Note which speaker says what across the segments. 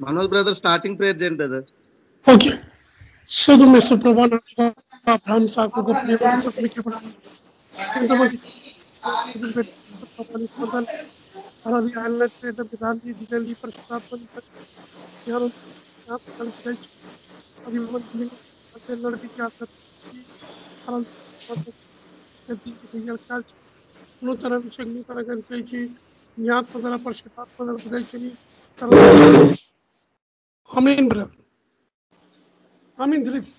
Speaker 1: Manoj brother starting prayer చేయండి brother
Speaker 2: okay శోధమేశ్వర ప్రభా ప్రాణం సాకు గొప్ప సభ్యులకి ఎంతమంది అలాగే ఆయన పితాన్ని దిగండి పరిశుభాత్మని జ్ఞానం అది నడిపించి నూతన శక్తి కనుగరించి జ్ఞాత్మ ధర పరిశుభాత్మ దయచని amen brother amen Dilip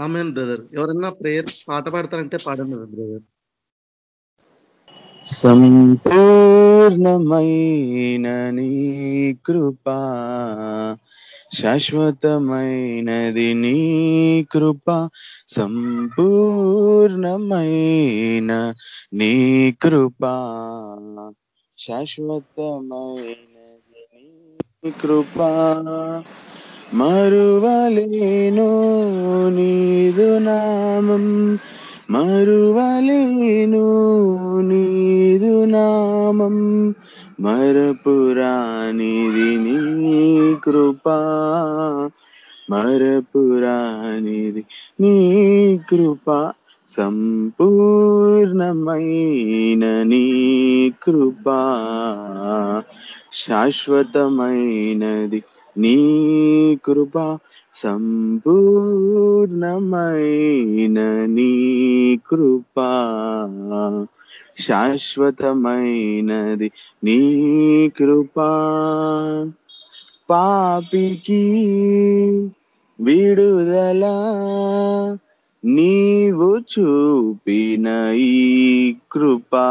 Speaker 1: amen brother ఎవరన్నా ప్రేయర్ పాట పాడతారంటే పాడండి బ్రదర్
Speaker 3: సంపూర్ణమైన నీ కృపా శాశ్వతమైనది నీ కృప సంపూర్ణమైన నీ కృప. శాశ్వతమైనది నీ కృప మరువలేను నీదు నామం. మరువలేను నీదు నామం. మరపురానిది నీ కృపా. మరపురానిది నీ కృప. సంపూర్ణమైన నీ కృపా శాశ్వతమైనది నీ కృప సంపూర్ణమైన నీ కృప శాశ్వతమైనది నీ కృప. పాపికి విడుదల నీవు చూపిన ఈ కృపా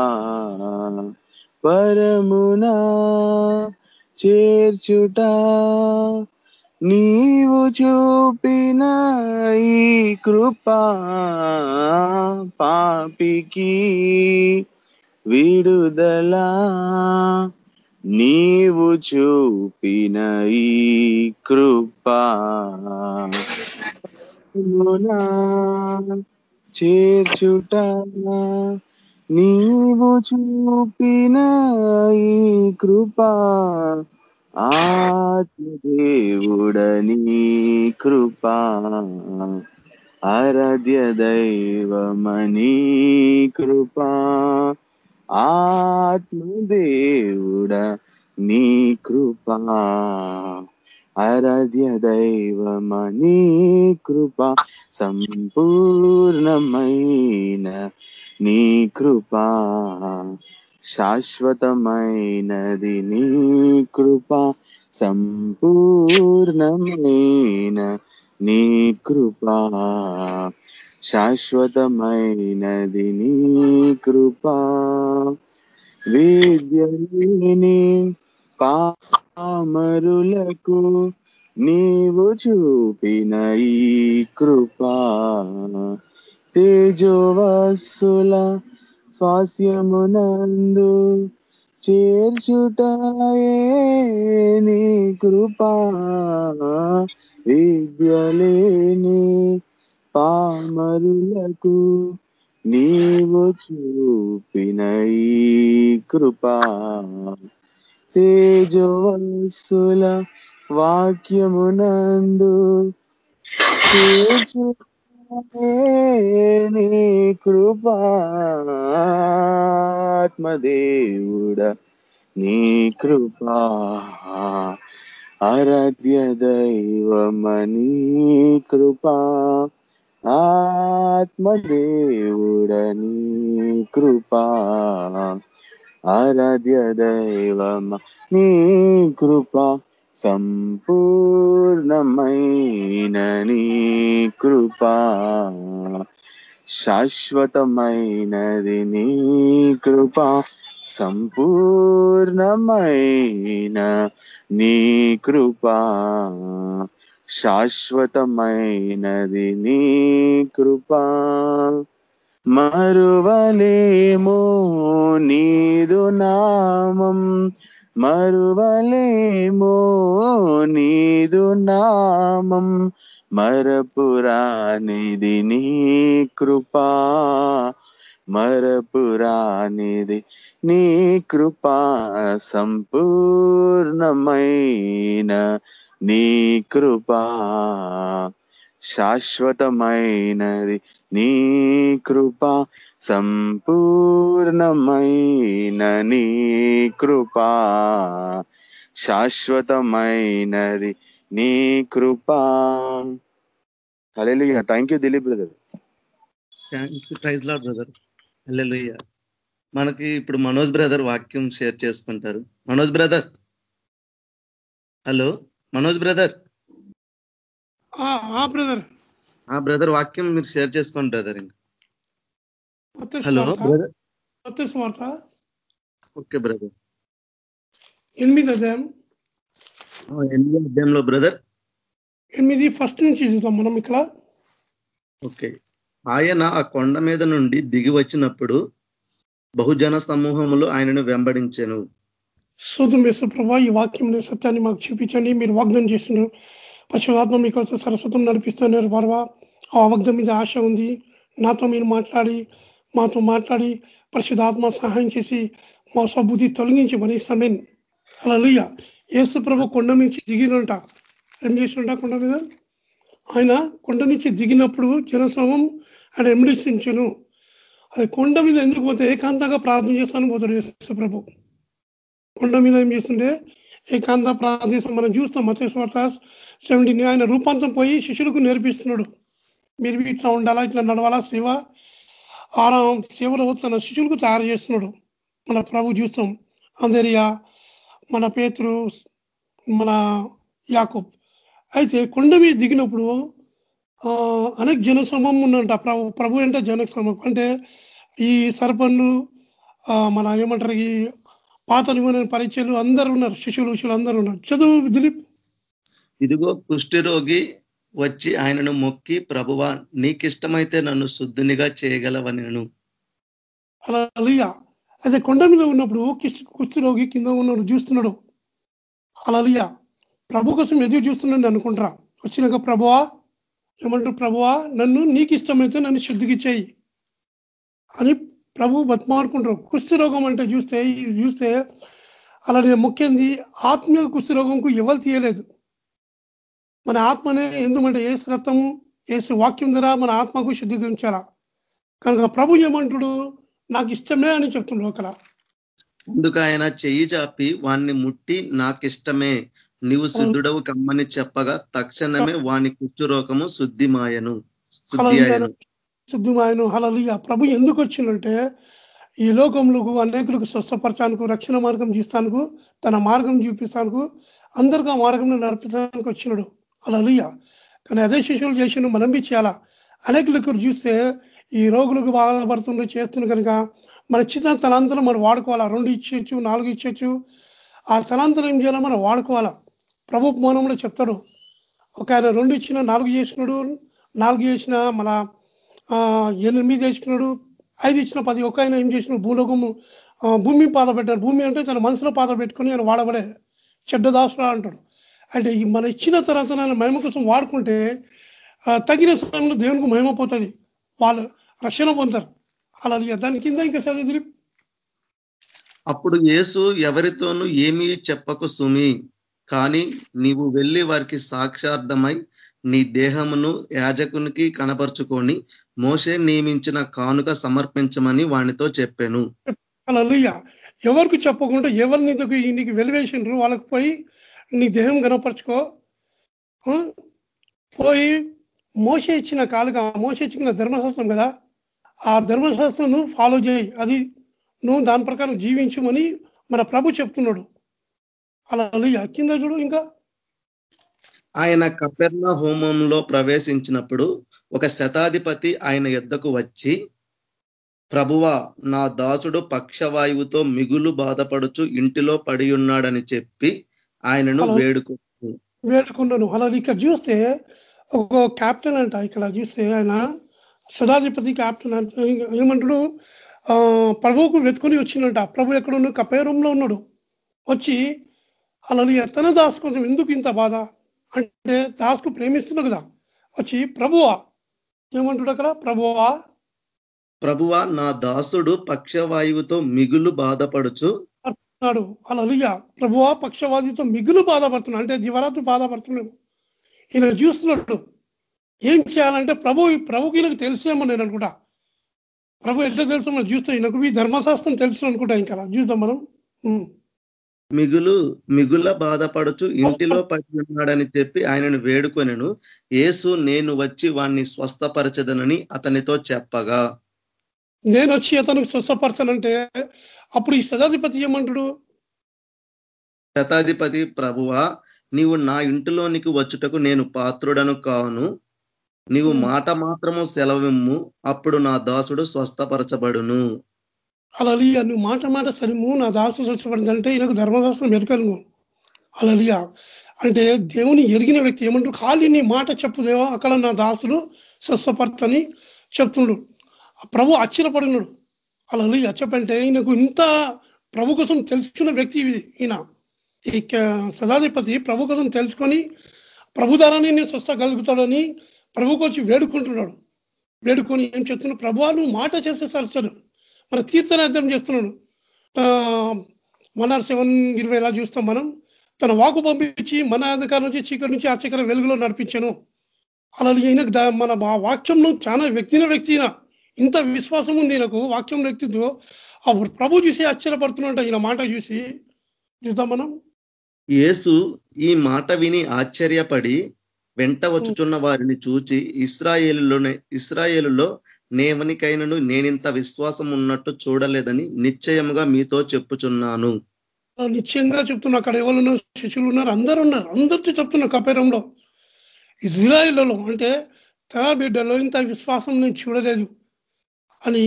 Speaker 3: పరమునా చేర్చుట నీవు చూపిన ఈ కృపా పాపికి విడుదల నీవు చూపిన ఈ కృపా చేర్చుట నీవు చూపిన ఈ కృపా ఆత్మదేవుడని కృపా ఆరాధ్య దైవమని కృపా ఆత్మదేవుడ నీ కృపా. ఆరాధ్య దైవమణి కృప సంపూర్ణమైన నీ కృప శాశ్వతమైనది నీ కృప సంపూర్ణమైన నీ కృప శాశ్వతమైనది నీ కృప. విద్యని పా పామరులకు నీవు చూపిన ఈ కృపా. తేజోవస్సుల స్వాస్యమునందు చేర్చుటాయే నీ కృపా. విద్యలేని పామరులకు నీవు చూపిన ఈ కృపా. తేజోవస్సుల వాక్యమునందు చేర్చు నీ కృపా నీ కృపా ఆరాధ్య దైవమని కృపా ఆత్మదేవుడ నీ కృపా ఆరాధ్య దైవమ నీ కృప సంపూర్ణమైన నీ కృపా శాశ్వతమైనది నీ కృప సంపూర్ణమైన నీ కృపా శాశ్వతమైనది నీ కృప మరువలేమో నీదు నామం మరువలేమో నీదు నామం మరపురానిది నీ కృపా మరపురానిది నీ కృపా సంపూర్ణమైన నీ కృపా శాశ్వతమైనది నీ కృపా సంపూర్ణమైన నీ కృపా శాశ్వతమైనది నీ కృపా. Hallelujah. Thank you Dilip brother
Speaker 1: thank you praise Lord brother hallelujah మనకి ఇప్పుడు మనోజ్ బ్రదర్ వాక్యం షేర్ చేసుకుంటారు. Manoj brother hello Manoj brother
Speaker 2: brother
Speaker 1: ఆ బ్రదర్ వాక్యం మీరు షేర్ చేసుకోండి బ్రదర్ ఇంకా. హలో
Speaker 2: సువార్త
Speaker 1: ఓకే బ్రదర్
Speaker 2: ఎనిమిది అధ్యాయం.
Speaker 1: ఎనిమిది అధ్యాయంలో బ్రదర్
Speaker 2: ఎనిమిది ఫస్ట్ నుంచి చూద్దాం మనం ఇక్కడ.
Speaker 1: ఓకే ఆయన ఆ కొండ మీద నుండి దిగి వచ్చినప్పుడు బహుజన సమూహములు ఆయనను వెంబడించెను.
Speaker 2: వేసే ప్రభా ఈ వాక్యం సత్యాన్ని మాకు చూపించండి. మీరు వాగ్దానం చేస్తున్నారు. పశువాత్మ మీకు సరస్వతం నడిపిస్తున్నారు. పర్వా ఆ వాగ్దం మీద ఆశ ఉంది. నాతో మీరు మాట్లాడి మాతో మాట్లాడి పరిశుధాత్మ సహాయం చేసి మా స్వబుద్ధి తొలగించి మన సమయం అలా యేసు ప్రభు కొండ నుంచి దిగినంట. ఏం చేసినట్ట కొండ మీద? ఆయన కొండ నుంచి దిగినప్పుడు జనశ్రమం ఆయన ఎమిడిసించును అది కొండ మీద ఎందుకు పోతే ఏకాంతంగా ప్రార్థన చేస్తాను పోతాడు యేసు ప్రభు. కొండ మీద ఏం చేస్తుంటే ఏకాంత ప్రార్థన చేస్తాం మనం చూస్తాం మతేశ్వర్త స్వార్థ సెవెంటీన్. ఆయన రూపాంతం పోయి శిష్యులకు నేర్పిస్తున్నాడు. మీరు ఇట్లా ఉండాలా? ఇట్లా నడవాలా? సేవ ఆరాం సేవలో తన శిష్యులకు తయారు చేస్తున్నాడు. మన ప్రభు చూస్తాం అందరియా మన పేతురు మన యాకూబ్. అయితే కొండ మీద దిగినప్పుడు ఆ, అనేక జనసమం ఉందంట ఉన్నంట ప్రభు. ప్రభు అంటే జన అంటే ఈ సర్పన్లు ఆ, మన ఏమంటారు ఈ పాత నిబంధన పరిచయాలు అందరూ ఉన్నారు. శిష్యులు శిష్యులు అందరూ ఉన్నారు. చదువు దిలీప్.
Speaker 1: ఇదిగో కుష్ఠిరోగి వచ్చి ఆయనను మొక్కి ప్రభువా నీకిష్టమైతే నన్ను శుద్ధినిగా చేయగలవనను.
Speaker 2: అలా అదే కొండ మీద ఉన్నప్పుడు కిష్- కుష్ఠరోగి కింద ఉన్నాడు చూస్తున్నాడు. అలా ప్రభు కోసం ఎదురు చూస్తున్నాడు అనుకుంటారా. వచ్చినాక ప్రభువా ఏమంటారు ప్రభువా నన్ను నీకు ఇష్టమైతే నన్ను శుద్ధికి చేయి అని ప్రభు బతిమారుకుంటారు కుష్ఠరోగం అంటే చూస్తే ఇది చూస్తే అలానే ముఖ్యంది ఆత్మీయ కుష్ఠరోగంకు ఎవరు తీయలేదు. మన ఆత్మనే ఎందుకంటే ఏసు రక్తము ఏసు వాక్యం ద్వారా మన ఆత్మకు శుద్ధీకరించాలా? కనుక ప్రభు ఏమంటుడు? నాకు ఇష్టమే అని చెప్తున్నాడు ఒకలా
Speaker 1: అందుకు ఆయన చెయ్యి చాపి వాణ్ణి ముట్టి నాకిష్టమే నీవు సిద్ధుడవు కమ్మని చెప్పగా తక్షణమే వాని కుష్ఠరోగము శుద్ధిమాయను
Speaker 2: శుద్ధమాయను. హలలియ ప్రభు ఎందుకు వచ్చిందంటే ఈ లోకములకు అనేకులకు స్వస్థపరచానికి రక్షణ మార్గం తీస్తానికి తన మార్గం చూపిస్తానికి అందరికీ ఆ మార్గంలో నడిపించడానికి వచ్చినాడు అలలుయ కానీ అదే శిష్యులు చేసిన మనం బి చేయాలా? అనేకులకు చూస్తే ఈ రోగులకు బాధపడుతుండే చేస్తున్న కనుక మన చిన్న తలాంతరం మనం వాడుకోవాలా? రెండు ఇచ్చేయచ్చు నాలుగు ఇచ్చేయచ్చు. ఆ తలాంతరం ఏం చేయాలో? మనం వాడుకోవాలా? ప్రభు మౌనంలో చెప్తాడు. ఒక ఆయన రెండు ఇచ్చిన నాలుగు చేసినాడు. నాలుగు చేసిన మన ఎనిమిది చేసుకున్నాడు ఐదు ఇచ్చిన పది ఒక ఆయన ఏం చేసినాడు? భూలోకము భూమి పాత పెట్టాడు. భూమి అంటే తన మనసులో పాత పెట్టుకొని ఆయన వాడబడే చెడ్డ దాసురా అంటాడు. అంటే మన ఇచ్చిన తర్వాత ఆయన మహిమ కోసం వాడుకుంటే తగిన సమయంలో దేవునికి మహిమ పోతుంది. వాళ్ళు రక్షణ పొందుతారు. అలా దాని కింద ఇంకా చదువు.
Speaker 1: అప్పుడు యేసు ఎవరితోనూ ఏమీ చెప్పకు సుమి కానీ నీవు వెళ్ళి వారికి సాక్షార్థమై నీ దేహమును యాజకునికి కనపరుచుకొని మోసే నియమించిన కానుక సమర్పించమని వానితో చెప్పాను.
Speaker 2: అలలుయ్య ఎవరికి చెప్పకుండా ఎవరు నీకు నీకు వెలివేసిండ్రు వాళ్ళకి పోయి నీ దేహం గనపరచుకో పోయి మోస ఇచ్చిన కాలుగా మోస ఇచ్చిన ధర్మశాస్త్రం కదా ఆ ధర్మశాస్త్రం నువ్వు ఫాలో చేయి. అది నువ్వు దాని ప్రకారం జీవించమని మన ప్రభు చెప్తున్నాడు. అలా కింద చూడు ఇంకా.
Speaker 1: ఆయన కపెర్ణ హోమంలో ప్రవేశించినప్పుడు ఒక శతాధిపతి ఆయన యుద్ధకు వచ్చి ప్రభువా నా దాసుడు పక్షవాయువుతో మిగులు బాధపడుచు ఇంటిలో పడి ఉన్నాడని చెప్పి ఆయనను. వేడుకు
Speaker 2: వేడుకున్నాను అలా ఇక్కడ చూస్తే ఒక క్యాప్టెన్ అంట ఇక్కడ చూస్తే ఆయన సదాధిపతి క్యాప్టెన్ అంట. ఏమంటాడు? ఆ, ప్రభువుకు వెతుకొని వచ్చిందంట ప్రభు ఎక్కడ ఉన్నాడు? కపేరంలో ఉన్నాడు. వచ్చి అలా తన దాసు కొంచెం ఎందుకు ఇంత బాధ? అంటే దాసుకు ప్రేమిస్తున్నాడు కదా. వచ్చి ప్రభువా. ఏమంటాడు అక్కడ? ప్రభువా.
Speaker 1: ప్రభువ నా దాసుడు పక్షవాయువుతో మిగులు బాధపడుచు
Speaker 2: అన్నాడు అలా ప్రభువా పక్షవాదితో మిగులు బాధపడుతున్నాడు. అంటే దివరాత్రి బాధపడుతున్నాడు. ఈయన చూస్తున్నాడు ఏం చేయాలంటే ప్రభు ప్రభుకి ఈయనకు తెలిసేమో నేను అనుకుంటా. ప్రభు ఎట్లా తెలుసు? మనం చూస్తాం ఈయనకు ఈ ధర్మశాస్త్రం తెలుసు అనుకుంటా ఇంకా. చూద్దాం మనం.
Speaker 1: మిగులు మిగుల బాధపడుచు ఇంటిలో పడి ఉన్నాడని చెప్పి ఆయనను వేడుకొనెను. యేసు నేను వచ్చి వాణ్ణి స్వస్థపరచదనని అతనితో చెప్పగా.
Speaker 2: నేను వచ్చి అతనికి స్వస్థపరచనంటే అప్పుడు ఈ సదాధిపతి ఏమంటాడు?
Speaker 1: శతాధిపతి ప్రభువా నీవు నా ఇంటిలోనికి వచ్చుటకు నేను పాత్రుడను కాను నీవు. మాట మాత్రము సెలవిమ్ము అప్పుడు నా దాసుడు స్వస్థపరచబడును.
Speaker 2: అలలియ నువ్వు మాట మాట సరిము నా దాసు స్వచ్ఛపడింది అంటే ఈయనకు ధర్మశాస్త్రం ఎరకలు అలలియ అంటే దేవుని ఎరిగిన వ్యక్తి ఏమంటారు ఖాళీ నీ మాట చెప్పుదేవా అక్కడ నా దాసుడు స్వస్థపరచని చెప్తుండు. ప్రభు ఆశ్చర్యపడినాడు అలలియ చెప్పంటే ఈయనకు ఇంత ప్రభు కోసం తెలుసుకున్న వ్యక్తి ఇది ఈయన. ఈ క- సదాధిపతి ప్రభు కోసం తెలుసుకొని ప్రభు ద్వారానే నేను స్వస్థగలుగుతాడని ప్రభుకు వచ్చి వేడుకుంటున్నాడు. వేడుకొని ఏం చెప్తున్నాడు ప్రభు నువ్వు మాట చేస్తే సరచడు మన తీర్థనార్థం చేస్తున్నాడు. మనార్ సెవెన్ ఇరవై ఎలా చూస్తాం మనం? తన వాకు పంపించి మన అధికారం నుంచి చీకటి నుంచి ఆ వెలుగులో నడిపించాను. అలా ఈయన దా- మన వాక్యంలో చాలా వ్యక్తిన వ్యక్తిన ఇంత విశ్వాసం ఉంది ఈయనకు వాక్యం వ్యక్తితో అప్పుడు ప్రభు చూసి ఆశ్చర్యపడుతున్నట్ట ఈయన మాట చూసి. చూద్దాం మనం
Speaker 1: యేసు ఈ మాట విని ఆశ్చర్యపడి వెంట వచ్చుచున్న వారిని చూచి ఇస్రాయేలులోనే ఇస్రాయేలులో నేవనికైనను నేనింత విశ్వాసం ఉన్నట్టు చూడలేదని నిశ్చయముగా మీతో చెప్పుచున్నాను.
Speaker 2: నిశ్చయంగా చెప్తున్నా అక్కడ ఎవరు ఉన్నారు శిష్యులు ఉన్నారు? అందరు ఉన్నారు. అందరితో చెప్తున్నా కపేరంలో. ఇజ్రాయిల్లో అంటే తన బిడ్డలో ఇంత విశ్వాసం నేను చూడలేదు. అని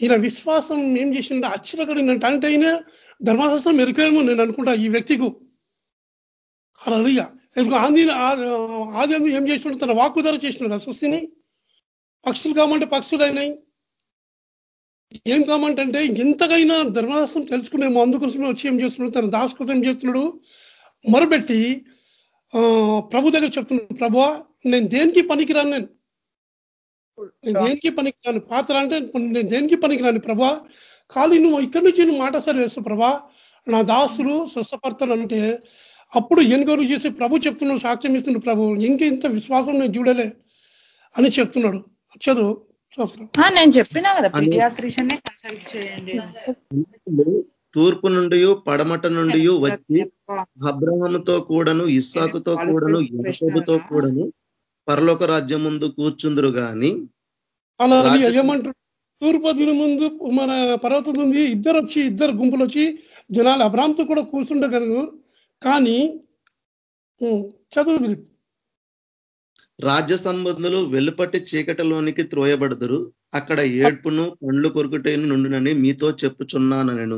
Speaker 2: ఈయన విశ్వాసం ఏం చేసిండ? ఆశ్చర్యకరిందంటే అంటే ఆయన ధర్మశాస్త్రం మెరుకేమో నేను అనుకుంటా ఈ వ్యక్తికు. అలా ఎందుకు ఆది ఆది అందు ఏం చేసినాడు తన వాక్కు ధర చేసినాడు ఆ సృష్టిని? పక్షులు కామంటే పక్షులు అయినాయి ఏం కామంటే ఎంతకైనా ధర్మశాస్త్రం తెలుసుకునేమో అందుకోసమే వచ్చి ఏం చేస్తున్నాడు? తన దాస్కృతం చేస్తున్నాడు? మొరబెట్టి ప్రభు దగ్గర చెప్తున్నాడు ప్రభువా నేను దేనికి పనికిరాను నేను? నేను దేనికి పనికిరాను పాత్ర అంటే నేను దేనికి పనికిరాను ప్రభా? ఖాళీ నువ్వు ఇక్కడి నుంచి నువ్వు మాట సరి వేస్తావు ప్రభా. నా దాసులు స్వస్థపడతాను అంటే అప్పుడు ఎన్గోరు చేసి ప్రభు చెప్తున్నాడు సాక్ష్యం ఇస్తున్నాడు ప్రభు. ఇంక ఇంత విశ్వాసం నేను చూడలే అని చెప్తున్నాడు. చదువు చదువు.
Speaker 4: ఆ, నేను చెప్పినా కదా కన్సల్ట్ చేయండి.
Speaker 1: తూర్పు నుండి పడమట నుండి వచ్చి అబ్రహముతో కూడాను ఇస్సాకుతో కూడాను యాకోబుతో కూడాను పరలోక రాజ్యం ముందు కూర్చుందురు గాని
Speaker 2: అలా ఏమంటారు తూర్పు దిన ముందు మన పర్వతం ఉంది ఇద్దరు వచ్చి ఇద్దరు గుంపులు వచ్చి జనాలు అబ్రామ్తో కూడా కూర్చుండగలరు. కానీ చదువు.
Speaker 1: రాజ్య సంబంధులు వెలుపటి చీకటిలోనికి త్రోయబడుదురు. అక్కడ ఏడ్పును పండ్లు కొరుకుటేను నుండునని మీతో చెప్పుచున్నాను నేను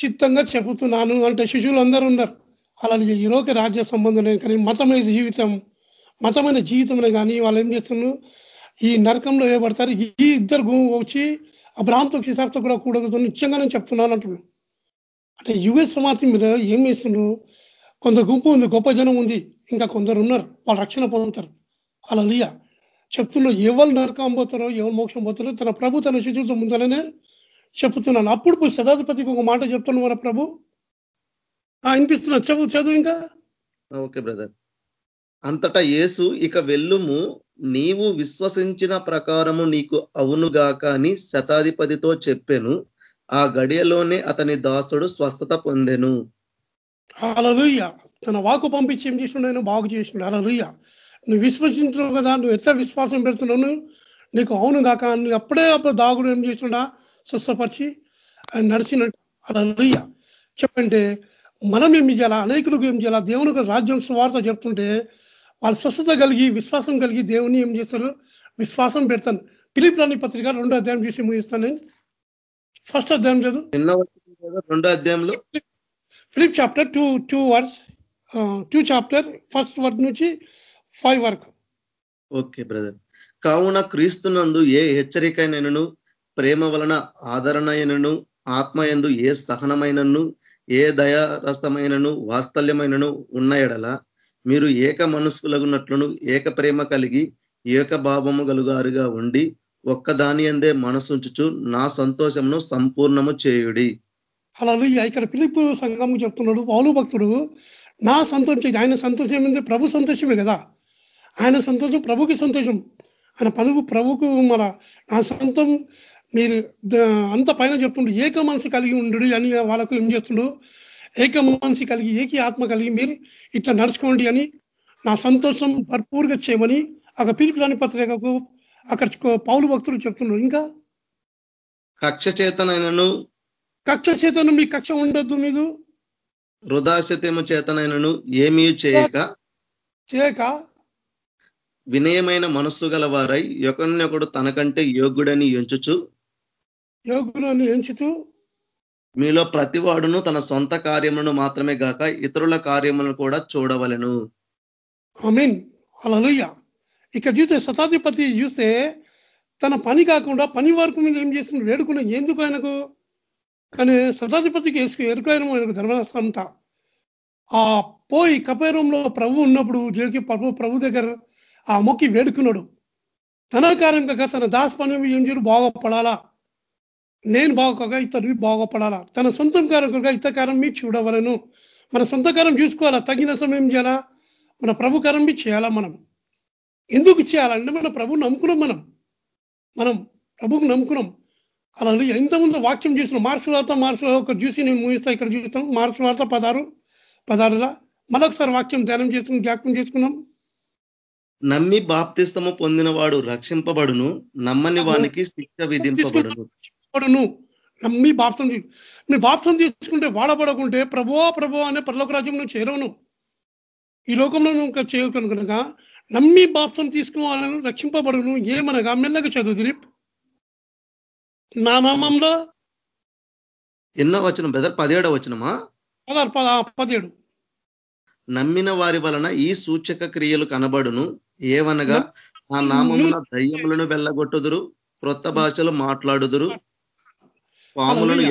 Speaker 2: చిత్తంగా చెబుతున్నాను అంటే శిశువులు అందరూ ఉన్నారు అలా ఈరోజు రాజ్య సంబంధం కానీ మతమైన జీవితం మతమైన జీవితంలో కానీ వాళ్ళు ఏం చేస్తున్నారు? ఈ నరకంలో వేయబడతారు ఈ ఇద్దరు గు- వచ్చి అబ్రామ్తో కిసాబ్తో కూడా కూడదు నిత్యంగా నేను చెప్తున్నాను అంటున్నాను అంటే యుఎస్ సమాజం మీద ఏం చేస్తున్నారు? కొంత గుంపు ఉంది గొప్ప జనం ఉంది. ఇంకా కొందరు ఉన్నారు. వాళ్ళు రక్షణ పొందుతారు. అలా లియా చెప్తున్నారు ఎవరు నరకం పోతారో ఎవరు మోక్షం పోతారో తన ప్రభు తన శిశువుతో ముందలనే చెప్తున్నాను. అప్పుడు శతాధిపతికి ఒక మాట చెప్తున్నాను మన ప్రభు? ఆ వినిపిస్తున్నా. చదువు చదువు ఇంకా.
Speaker 1: Okay brother. అంతటా యేసు ఇక వెళ్ళుము. నీవు విశ్వసించిన ప్రకారము నీకు అవునుగాక అని శతాధిపతితో చెప్పెను. ఆ గడియలోనే అతని దాసుడు స్వస్థత పొందెను.
Speaker 2: అలలుయ్య తన వాకు పంపించి ఏం చేసిండు? ఆయన బాగు చేసిండు. అలలుయ్య నువ్వు విశ్వసించినావు కదా నువ్వు ఎట్లా విశ్వాసం పెడుతున్నావు నీకు అవును కాక నువ్వు అప్పుడే అప్పుడు దాగుడు ఏం చేసినాడా స్వస్థపరిచి ఆయన నడిచినట్టు అలలుయ్య చెప్పంటే మనం ఏం చేయాలా? అనేకులకు ఏం చేయాలా? దేవునికి రాజ్యం స్వార్థ చెప్తుంటే వాళ్ళు స్వస్థత కలిగి విశ్వాసం కలిగి దేవుని ఏం చేస్తారు విశ్వాసం పెడతాను పిలిప్ రాణి పత్రిక రెండో అధ్యాయం చూసి ముగిస్తాను. ఫస్ట్ అధ్యాయం చదువు.
Speaker 1: రెండో అధ్యాయంలో?
Speaker 2: Philip chapter two two words two chapter first word నుంచి ఫైవ్ వరకు.
Speaker 1: Okay brother. కావున క్రీస్తునందు ఏ హెచ్చరికైనను ప్రేమ వలన ఆదరణైనను ఆత్మయందు ఏ సహనమైనను ఏ దయారసమైనను వాత్సల్యమైనను ఉన్న ఎడల మీరు ఏక మనస్కులగున్నట్లును ఏక ప్రేమ కలిగి ఏక భావము గలుగారుగా ఉండి ఒక్కదాని అందే మనసుంచుచు నా సంతోషమును సంపూర్ణము చేయుడి.
Speaker 2: అలా ఇక్కడ పిలుపు సంఘము చెప్తున్నాడు పౌలు భక్తుడు నా సంతోషం ఆయన సంతోషం ఏంటంటే ప్రభు సంతోషమే కదా. ఆయన సంతోషం ప్రభుకి సంతోషం. ఆయన పలువు ప్రభుకు మన నా సొంతం మీరు అంత పైన చెప్తుండు ఏక మనసు కలిగి ఉండు అని వాళ్ళకు ఏం చేస్తుండు? ఏక మనసు కలిగి ఏకి ఆత్మ కలిగి మీరు ఇట్లా నడుచుకోండి అని నా సంతోషం భర్పూర్గా చేయమని అక్కడ పిలుపు దాని పత్రికకు అక్కడ పౌలు భక్తులు చెప్తున్నాడు ఇంకా?
Speaker 1: కక్ష చేతనైనను
Speaker 2: కక్ష చేతను మీ కక్ష ఉండొద్దు మీరు.
Speaker 1: హృదాశతము చేతనైనను ఏమీ చేయక
Speaker 2: చేయక
Speaker 1: వినయమైన మనస్సు గల వారై ఒకరినొకడు తనకంటే యోగ్యుడని ఎంచుచు
Speaker 2: యోగులను ఎంచుతూ
Speaker 1: మీలో ప్రతివాడును తన సొంత కార్యములను మాత్రమే గాక ఇతరుల కార్యములను కూడా చూడవలెను.
Speaker 2: మీన్ అలలుయ్య ఇక్కడ చూస్తే శతాధిపతి చూస్తే తన పని కాకుండా పని వరకు మీద ఏం చేసింది వేడుకున్న ఎందుకు ఆయనకు? కానీ శతాధిపతికి వేసుకు ఎరుకైన ఆయనకు ధర్మశాస్త్రంతా ఆ పోయి కపేరంలో ప్రభు ఉన్నప్పుడు దేవుడికి ప్రభు ప్రభు దగ్గర ఆ మొక్కి వేడుకున్నాడు. తన కార్యం కాక తన దాస్ పని ఏం చేయడు బాగుపడాలా నేను బాగోక ఇతరువి బాగుపడాలా? తన సొంతం ఇతర కార్యం మీ చూడవలను. మన సొంత కార్యం చూసుకోవాలా? తగిన సమయం చేయాలా? మన ప్రభు కార్యం మీ చేయాలా మనం? ఎందుకు చేయాలంటే మన ప్రభు నమ్ముకున్నాం మనం. మనం ప్రభువుకు నమ్ముకున్నాం. అలా ఎంతమంది వాక్యం చేసినాం మార్చి వార్త మార్చి ఒక చూసి నేను ముగిస్తా ఇక్కడ చూస్తాం మార్చి వార్త పదారు పదారులా మరొకసారి వాక్యం ధ్యానం చేసుకుని జ్ఞాపకం చేసుకుందాం.
Speaker 1: నమ్మి బాప్తిస్తము పొందినవాడు రక్షింపబడును నమ్మని వానికి శిక్ష విధింపబడును.
Speaker 2: వాడును నమ్మి బాప్తం తీ- మీ బాప్తం తీసుకుంటే వాడబడకుంటే ప్రభువా ప్రభు అనే పరలోక రాజ్యం నువ్వు చేరవను. ఈ లోకంలో నువ్వు ఇంకా చేయకను కనుక నమ్మి బాప్తం తీసుకోవాలని రక్షింపబడును ఏమనగా మెల్లగా చదువు దిలీప్. నా నామంలో
Speaker 1: ఎన్నో వచనం బెదర్ పదిహేడో వచనమా?
Speaker 2: పదహారు పద పదిహేడు.
Speaker 1: నమ్మిన వారి వలన ఈ సూచక క్రియలు కనబడును ఏవనగా ఆ నామమున దయ్యములను వెళ్ళగొట్టుదురు క్రొత్త భాషలు మాట్లాడుదురు పాములను